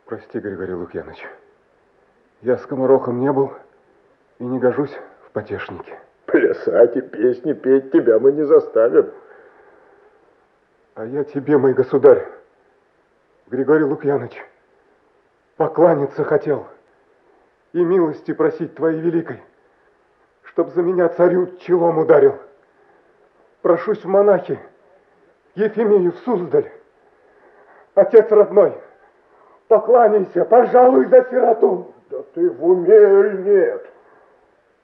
S9: Прости, Григорий Лукьяныч. Я скоморохом не был и не гожусь в потешнике.
S16: Плясать и песни петь тебя мы не заставим.
S9: А я тебе, мой государь, Григорий Лукьяныч, покланяться хотел и милости просить твоей великой, чтоб за меня царю челом ударил. Прошусь в монахи, Ефимию в Суздаль. Отец родной, покланяйся, пожалуй, за сироту.
S16: Да ты в уме или нет?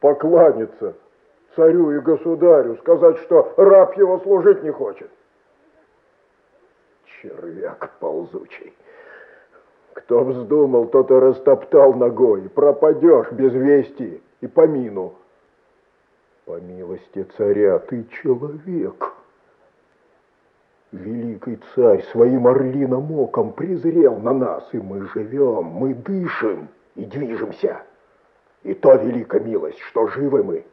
S16: Покланяться царю и государю, сказать, что раб его служить не хочет. Червяк ползучий. Кто вздумал, тот и растоптал ногой. Пропадешь без вести и помину. По милости царя ты человек. Великий царь своим орлиным оком презрел на нас, и мы живем, мы дышим и движемся. И то велика милость, что живы мы.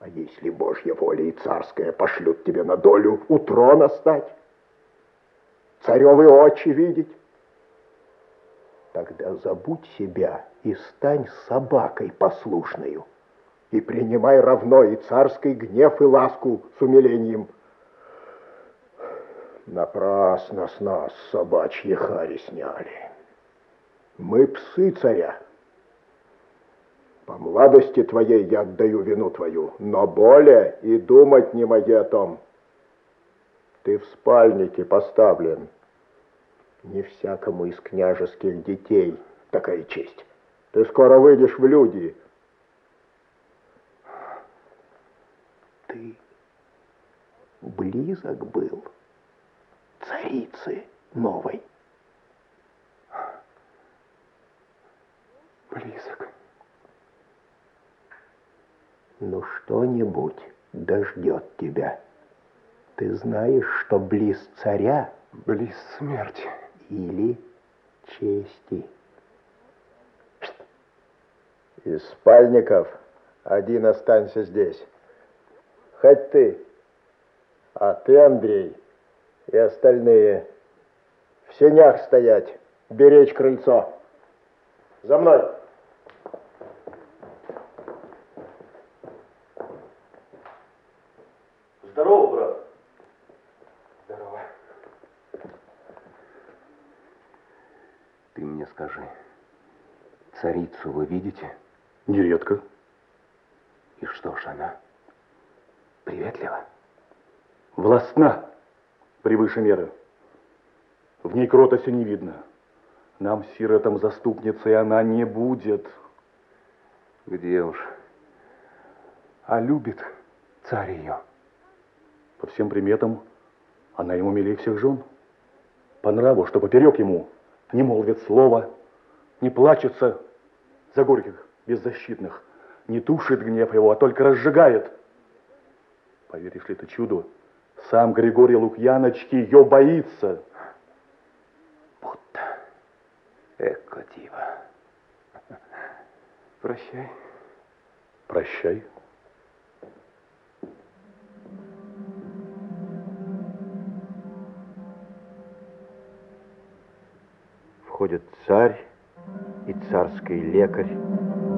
S16: А если Божья воля и царская пошлют тебе на долю у трона стать, царевы очи видеть, тогда забудь себя и стань собакой послушною, и принимай равно и царский гнев, и ласку с умилением. Напрасно с нас собачьи хари сняли. Мы псы царя. По младости твоей я отдаю вину твою, но более и думать не моги о том. Ты в спальнике поставлен. Не всякому из княжеских детей такая честь. Ты скоро выйдешь в люди.
S20: Ты
S21: близок был царицы новой.
S9: Близок.
S21: Ну что-нибудь дождет тебя. Ты знаешь, что близ царя...
S9: Близ смерти.
S21: Или чести.
S16: Из спальников один останься здесь. Хоть ты. А ты, Андрей, и остальные в сенях стоять, беречь крыльцо. За мной.
S5: Здорово, брат.
S9: Здорово. Ты мне скажи, царицу вы видите?
S5: Нередко.
S9: И что ж она? Приветлива?
S5: Властна превыше меры. В ней кротости не видно. Нам, сиротам, заступницей она не будет.
S9: Где уж? А любит царь ее?
S5: По всем приметам, она ему милее всех жен. По нраву, что поперек ему, не молвит слова, не плачется за горьких, беззащитных, не тушит гнев его, а только разжигает. Поверишь ли ты чуду, сам Григорий Лукьянович ее боится.
S9: Будто. Эко дива. Прощай.
S5: Прощай.
S8: Входят царь и царский лекарь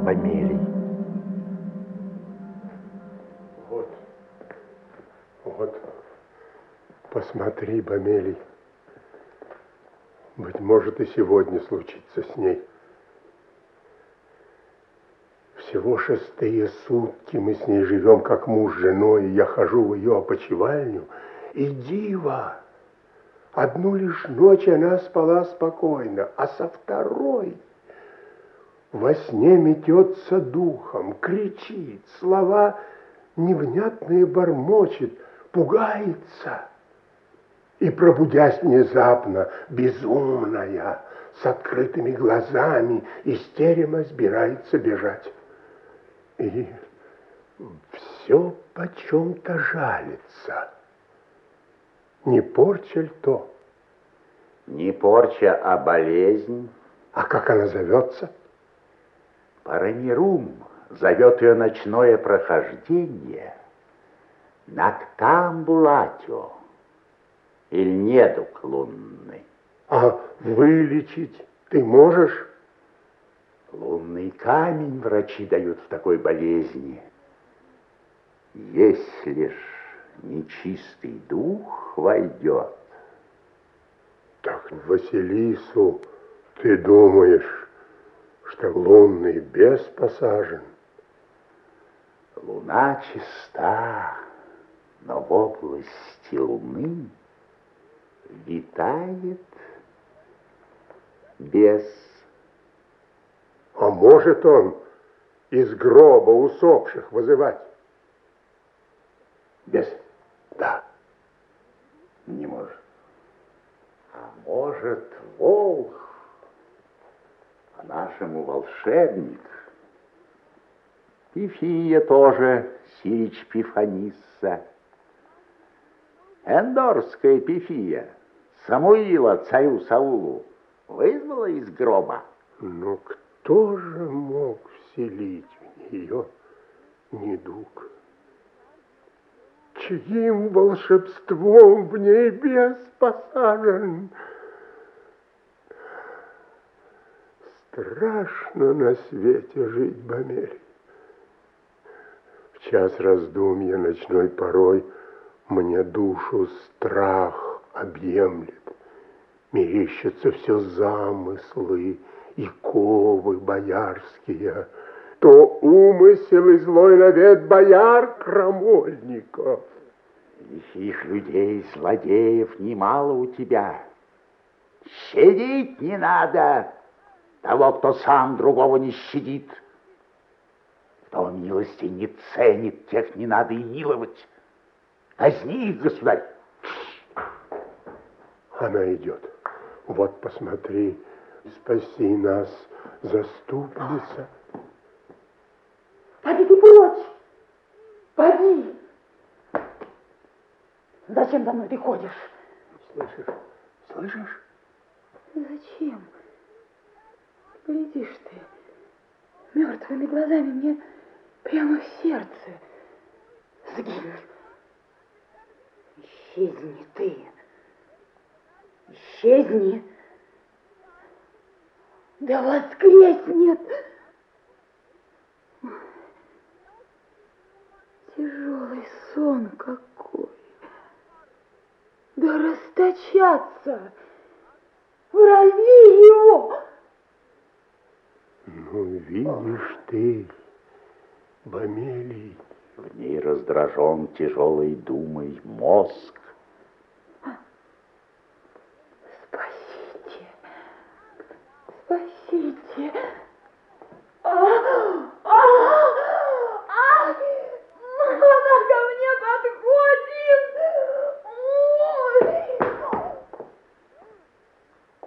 S8: Помелий.
S11: Посмотри, Бомелий. Быть может, и сегодня случится с ней. Всего шестые сутки мы с ней живем, как муж с женой, и я хожу в ее опочивальню, и диво! Одну лишь ночь она спала спокойно, а со второй во сне метется духом, кричит, слова невнятные бормочет, пугается. И, пробудясь внезапно, безумная, с открытыми глазами, из терема сбирается бежать. И все почем-то жалится. Не порча ли то?
S18: Не порча, а болезнь.
S11: А как она зовется?
S18: Парамирум зовет ее ночное прохождение Нактамбулатио, или недуг лунный.
S11: А вылечить ты можешь?
S18: Лунный камень врачи дают в такой болезни. Если ж нечистый дух войдет.
S11: Так Василису ты думаешь, что лунный бес посажен?
S18: Луна чиста, но в области луны витает бес.
S11: А может он из гроба усопших вызывать?
S18: Бес?
S11: Да.
S18: Не может. А может, волк, а нашему волшебник. Пифия тоже, Сирич Пифанисса. Эндорская Пифия, Самуила царю Саулу, вызвала из гроба.
S11: Ну, кто же мог вселить в нее недуг? Чьим волшебством в ней бес посажен? Страшно на свете жить, Бомель. В час раздумья ночной порой мне душу страх объемлет. Мерещатся все замыслы и ковы боярские, то умысел и злой навет бояр крамольников.
S18: Лихих людей, злодеев немало у тебя. Щадить не надо того, кто сам другого не щадит. Кто милости не ценит, тех не надо и миловать.
S2: Казни их, государь.
S11: Она идет. Вот посмотри, спаси нас, заступница.
S10: Поди ты прочь! Поди! Зачем за мной ты ходишь?
S11: Слышишь? Слышишь?
S10: Зачем? Глядишь ты, мертвыми глазами мне прямо в сердце. Сгинь. Исчезни ты. Исчезни. Да воскреснет. Тяжелый сон какой. Да расточаться. Врази его.
S11: Ну, видишь ты, Бомелий.
S2: В ней раздражен тяжелой думой мозг.
S10: Спасите. Спасите. А, а, а, она ко мне подходит. Ой.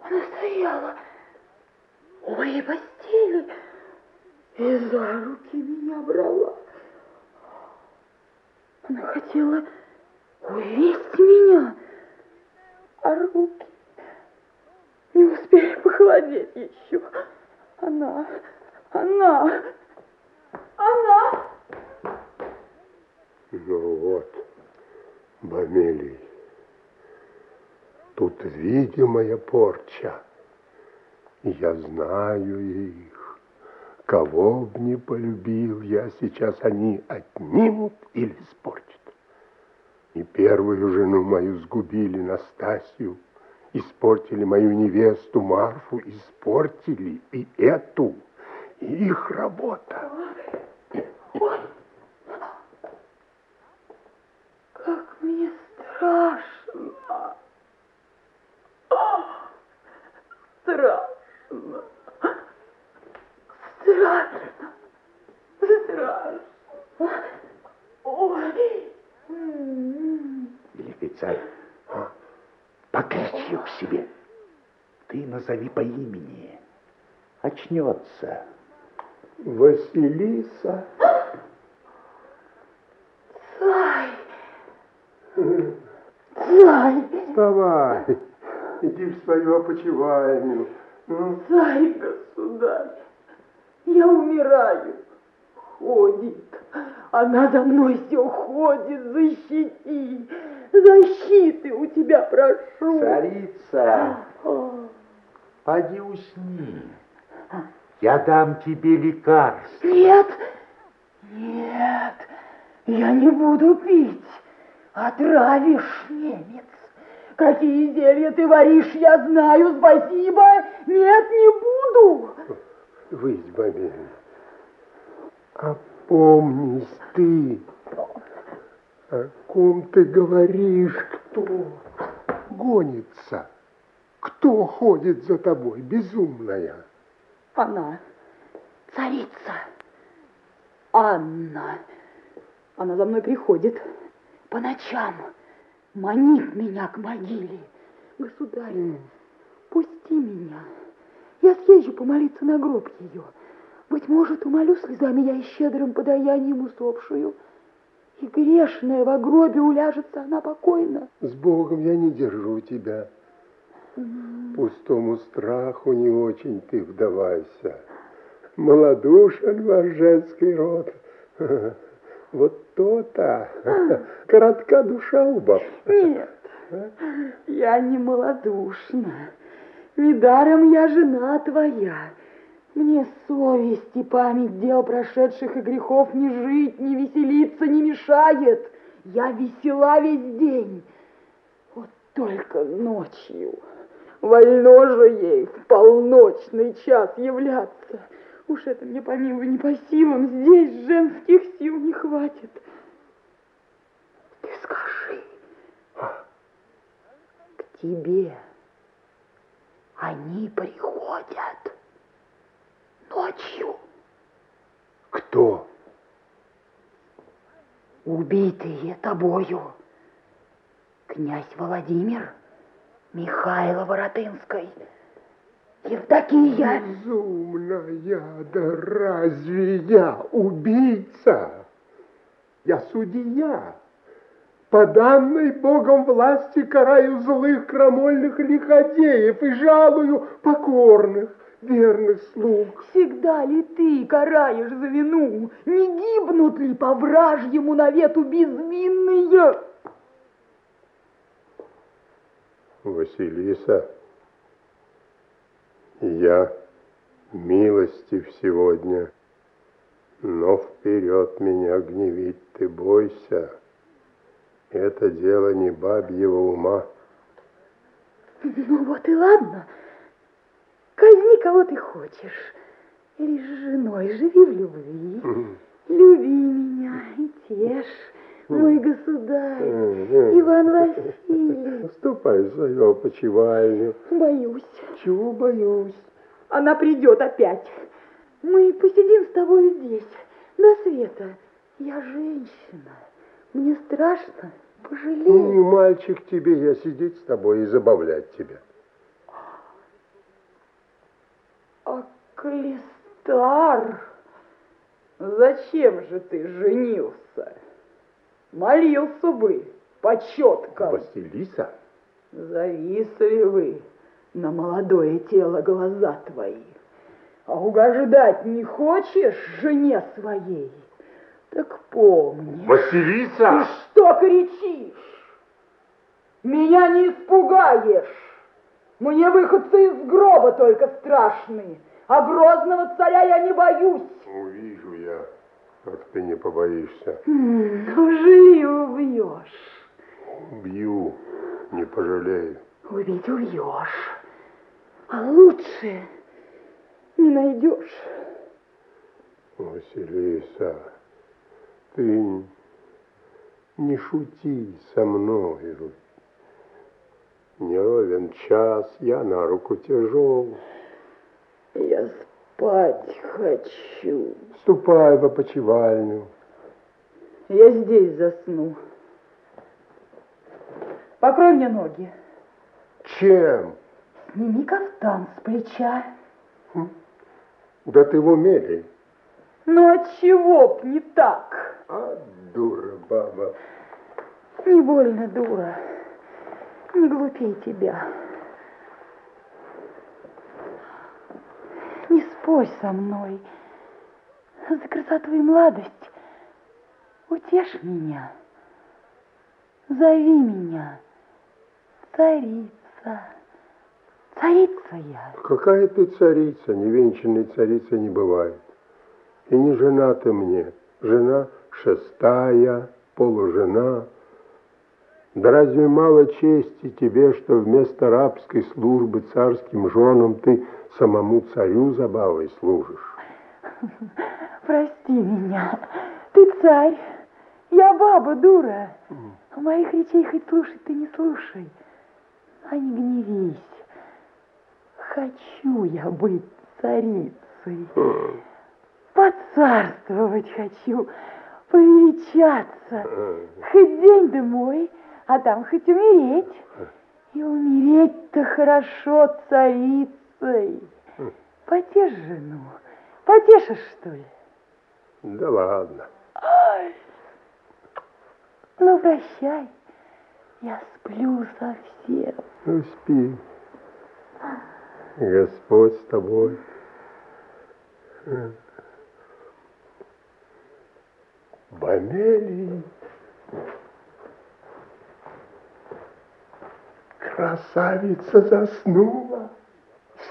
S10: Она стояла у моей постели и за руки меня брала. Она хотела увесть меня, а руки не успели похолодеть еще. Она, она, она.
S11: Ну вот, Бомелий, тут видимая порча. Я знаю их. Кого б не полюбил я, сейчас они отнимут или испортят. И первую жену мою сгубили, Настасью, испортили мою невесту Марфу, испортили и эту, и их работа.
S10: Ой, как мне страшно. Страшно. Страшно. Страшно. Ой.
S2: Великий царь, покличь ее к себе. Ты назови по имени. Очнется.
S11: Василиса.
S10: Царь. Царь.
S11: Вставай, иди в свою опочивальню. Ну,
S10: Царь, государь, я умираю. Ходит. Она за мной все ходит. Защити. Защиты у тебя прошу.
S2: Царица, поди усни. Я дам тебе лекарство.
S10: Нет, нет, я не буду пить. Отравишь, немец. Какие зелья ты варишь, я знаю, спасибо. Нет, не буду.
S11: выйдь, Бомель. Опомнись ты. О ком ты говоришь? Кто гонится? Кто ходит за тобой, безумная?
S10: Она, царица, Анна. Она за мной приходит по ночам, манит меня к могиле. Государь, пусти меня. Я съезжу помолиться на гроб ее. Быть может, умолю слезами я и щедрым подаянием усопшую. И грешная во гробе уляжется она покойно.
S11: С Богом я не держу тебя. Пустому страху не очень ты вдавайся. Малодушен ваш женский род. Вот то-то. Коротка душа у баб.
S10: Нет, я не малодушна. Недаром я жена твоя. Мне совесть и память дел прошедших и грехов не жить, не веселиться не мешает. Я весела весь день. Вот только ночью. Вольно же ей в полночный час являться. Уж это мне, помилуй, не по силам. Здесь женских сил не хватит. Ты скажи, к тебе они приходят ночью.
S11: Кто?
S10: Убитые тобою
S15: Князь Владимир, Михайло Воротынской, Евдокия.
S11: Безумная, да разве я убийца? Я судья. По данной Богом власти караю злых крамольных лиходеев и жалую покорных, верных слуг.
S10: Всегда ли ты караешь за вину? Не гибнут ли по вражьему навету безвинные?
S11: Василиса, я милостив сегодня, но вперед меня гневить ты бойся. Это дело не бабьего ума.
S10: Ну вот и ладно. Казни кого ты хочешь. Лишь с женой живи в любви. Люби меня и тешь, мой государь, Иван Васильевич.
S11: Ступай в свою опочивальню.
S10: Боюсь.
S11: Чего боюсь?
S10: Она придет опять. Мы посидим с тобой здесь, до света. Я женщина. Мне страшно, пожалей.
S11: Не мальчик тебе, я сидеть с тобой и забавлять тебя.
S10: А Клистар, зачем же ты женился? Молился бы по четкам.
S11: Василиса?
S10: Зависливы на молодое тело глаза твои. А угождать не хочешь жене своей? Так помни.
S11: Василиса!
S10: Ты что кричишь? Меня не испугаешь. Мне выходцы из гроба только страшны, а грозного царя я не боюсь.
S11: Увижу я, как ты не побоишься.
S10: Неужели убьешь?
S11: Убью, не пожалею.
S10: Убить убьешь, а лучше не найдешь.
S11: Василиса, ты не шути со мною. Не ровен час, я на руку тяжел.
S10: Я спать хочу.
S11: Ступай в опочивальню.
S10: Я здесь засну. Покрой мне ноги.
S11: Чем?
S10: Сними кафтан с плеча.
S11: Да ты в уме ли?
S10: Ну, отчего б не так?
S11: А, дура баба.
S10: Не больно, дура. Не глупей тебя. Не спорь со мной. За красоту и младость утешь меня. Зови меня, царица. Царица я.
S11: Какая ты царица? Невенчанной царицы не бывает. И не жена ты мне. Жена шестая, полужена. Да разве мало чести тебе, что вместо рабской службы царским женам ты самому царю забавой служишь?
S10: Прости меня. Ты царь. Я баба, дура. Моих речей хоть слушать ты не слушай. А не гневись. Хочу я быть царицей. Поцарствовать хочу, повеличаться. Хоть день да мой, а там хоть умереть. И умереть-то хорошо царицей. Потешь жену. Потешишь, что ли?
S11: Да ладно.
S10: Ай. Ну, прощай. Я сплю совсем.
S11: Ну, спи. Господь с тобой. Бомелий. Красавица заснула.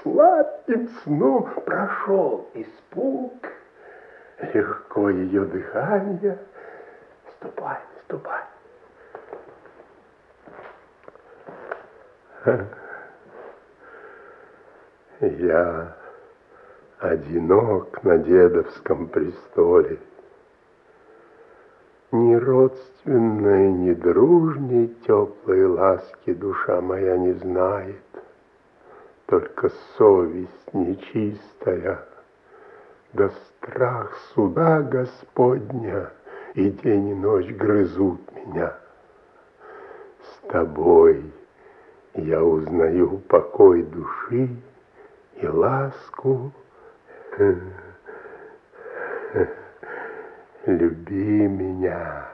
S11: Сладким сном прошел испуг. Легко ее дыхание. Ступай, ступай. Я одинок на дедовском престоле. Ни родственной, ни дружней теплой ласки душа моя не знает. Только совесть нечистая, да страх суда Господня и день и ночь грызут меня. С тобой я узнаю покой души и ласку. Люби меня,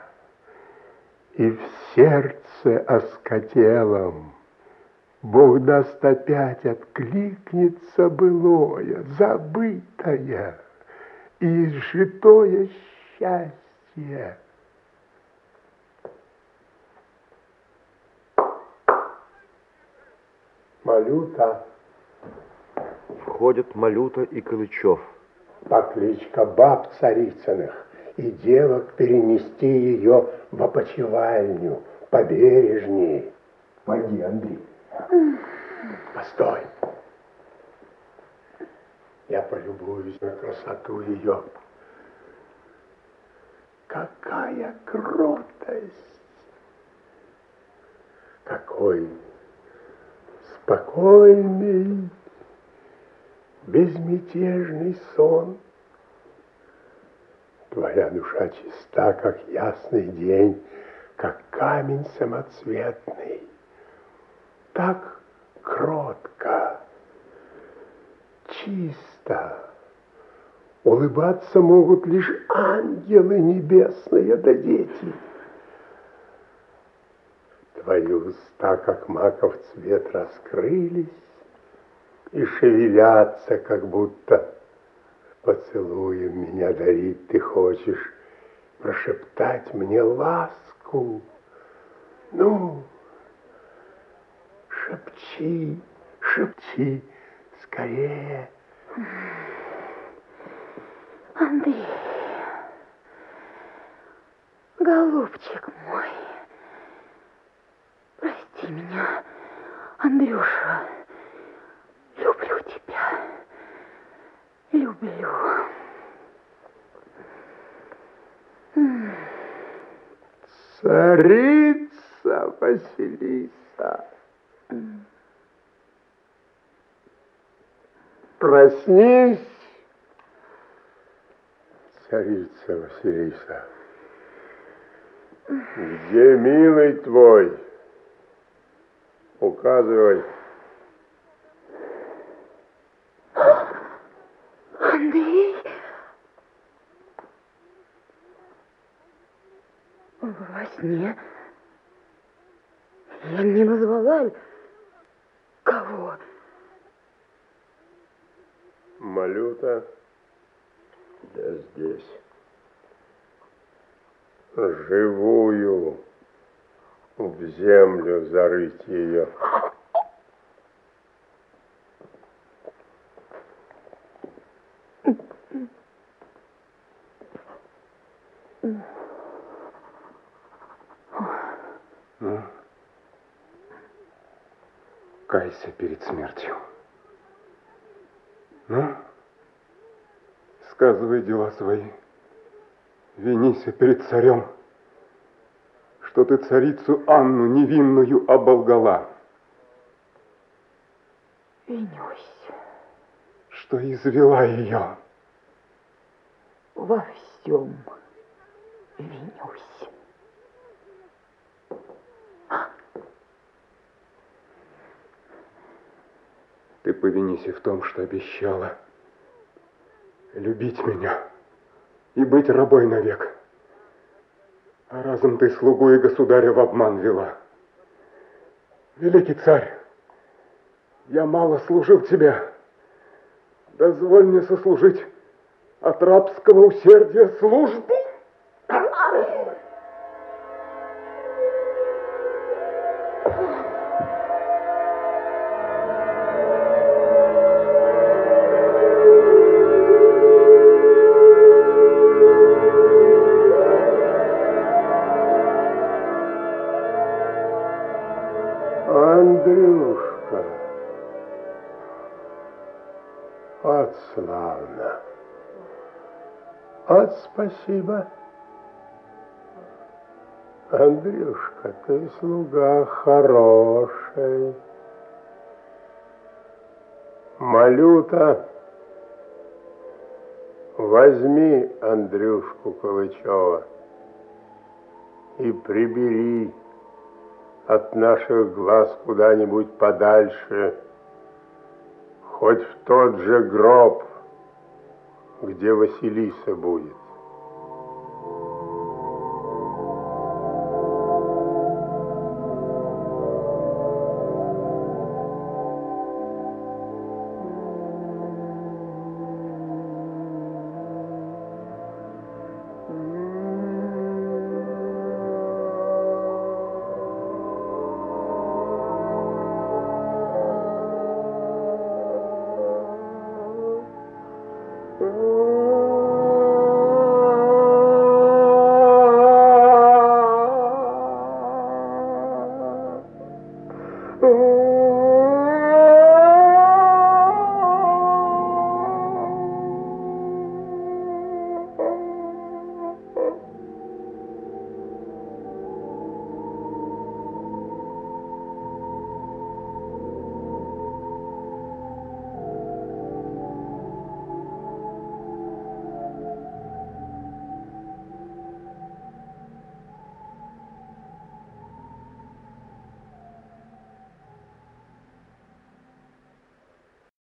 S11: и в сердце оскотелом Бог даст опять откликнется былое, забытое и изжитое счастье. Малюта.
S8: Входят Малюта и Калычев.
S11: Покличка баб царицыных и девок перенести ее в опочивальню, побережней. Пойди, Андрей. Постой. Я полюбуюсь на красоту ее. Какая кротость! Какой спокойный, безмятежный сон. Твоя душа чиста, как ясный день, как камень самоцветный. Так кротко, чисто. Улыбаться могут лишь ангелы небесные да дети. Твои уста, как маков цвет, раскрылись и шевелятся, как будто поцелуем меня дарить ты хочешь, прошептать мне ласку. Ну, шепчи, шепчи скорее.
S14: Андрей, голубчик мой, прости меня, Андрюша, люблю тебя, люблю.
S11: Царица Василиса, проснись, царица Василиса. Где милый твой? Указывай.
S14: Андрей? Во сне я не назвала кого.
S11: Малюта.
S12: Да здесь.
S11: Живую в землю зарыть ее.
S9: Кайся перед смертью. Сказывай дела свои. Винися перед царем, что ты царицу Анну невинную оболгала.
S14: Винюсь
S9: Что извела ее.
S14: во всем. Винюсь.
S9: Ты повинись и в том, что обещала любить меня и быть рабой навек. А разом ты слугу и государя в обман вела. Великий царь, я мало служил тебе. Дозволь мне сослужить от рабского усердия службу.
S11: Спасибо. Андрюшка, ты слуга хороший. Малюта, возьми Андрюшку Калычева и прибери от наших глаз куда-нибудь подальше, хоть в тот же гроб, где Василиса будет.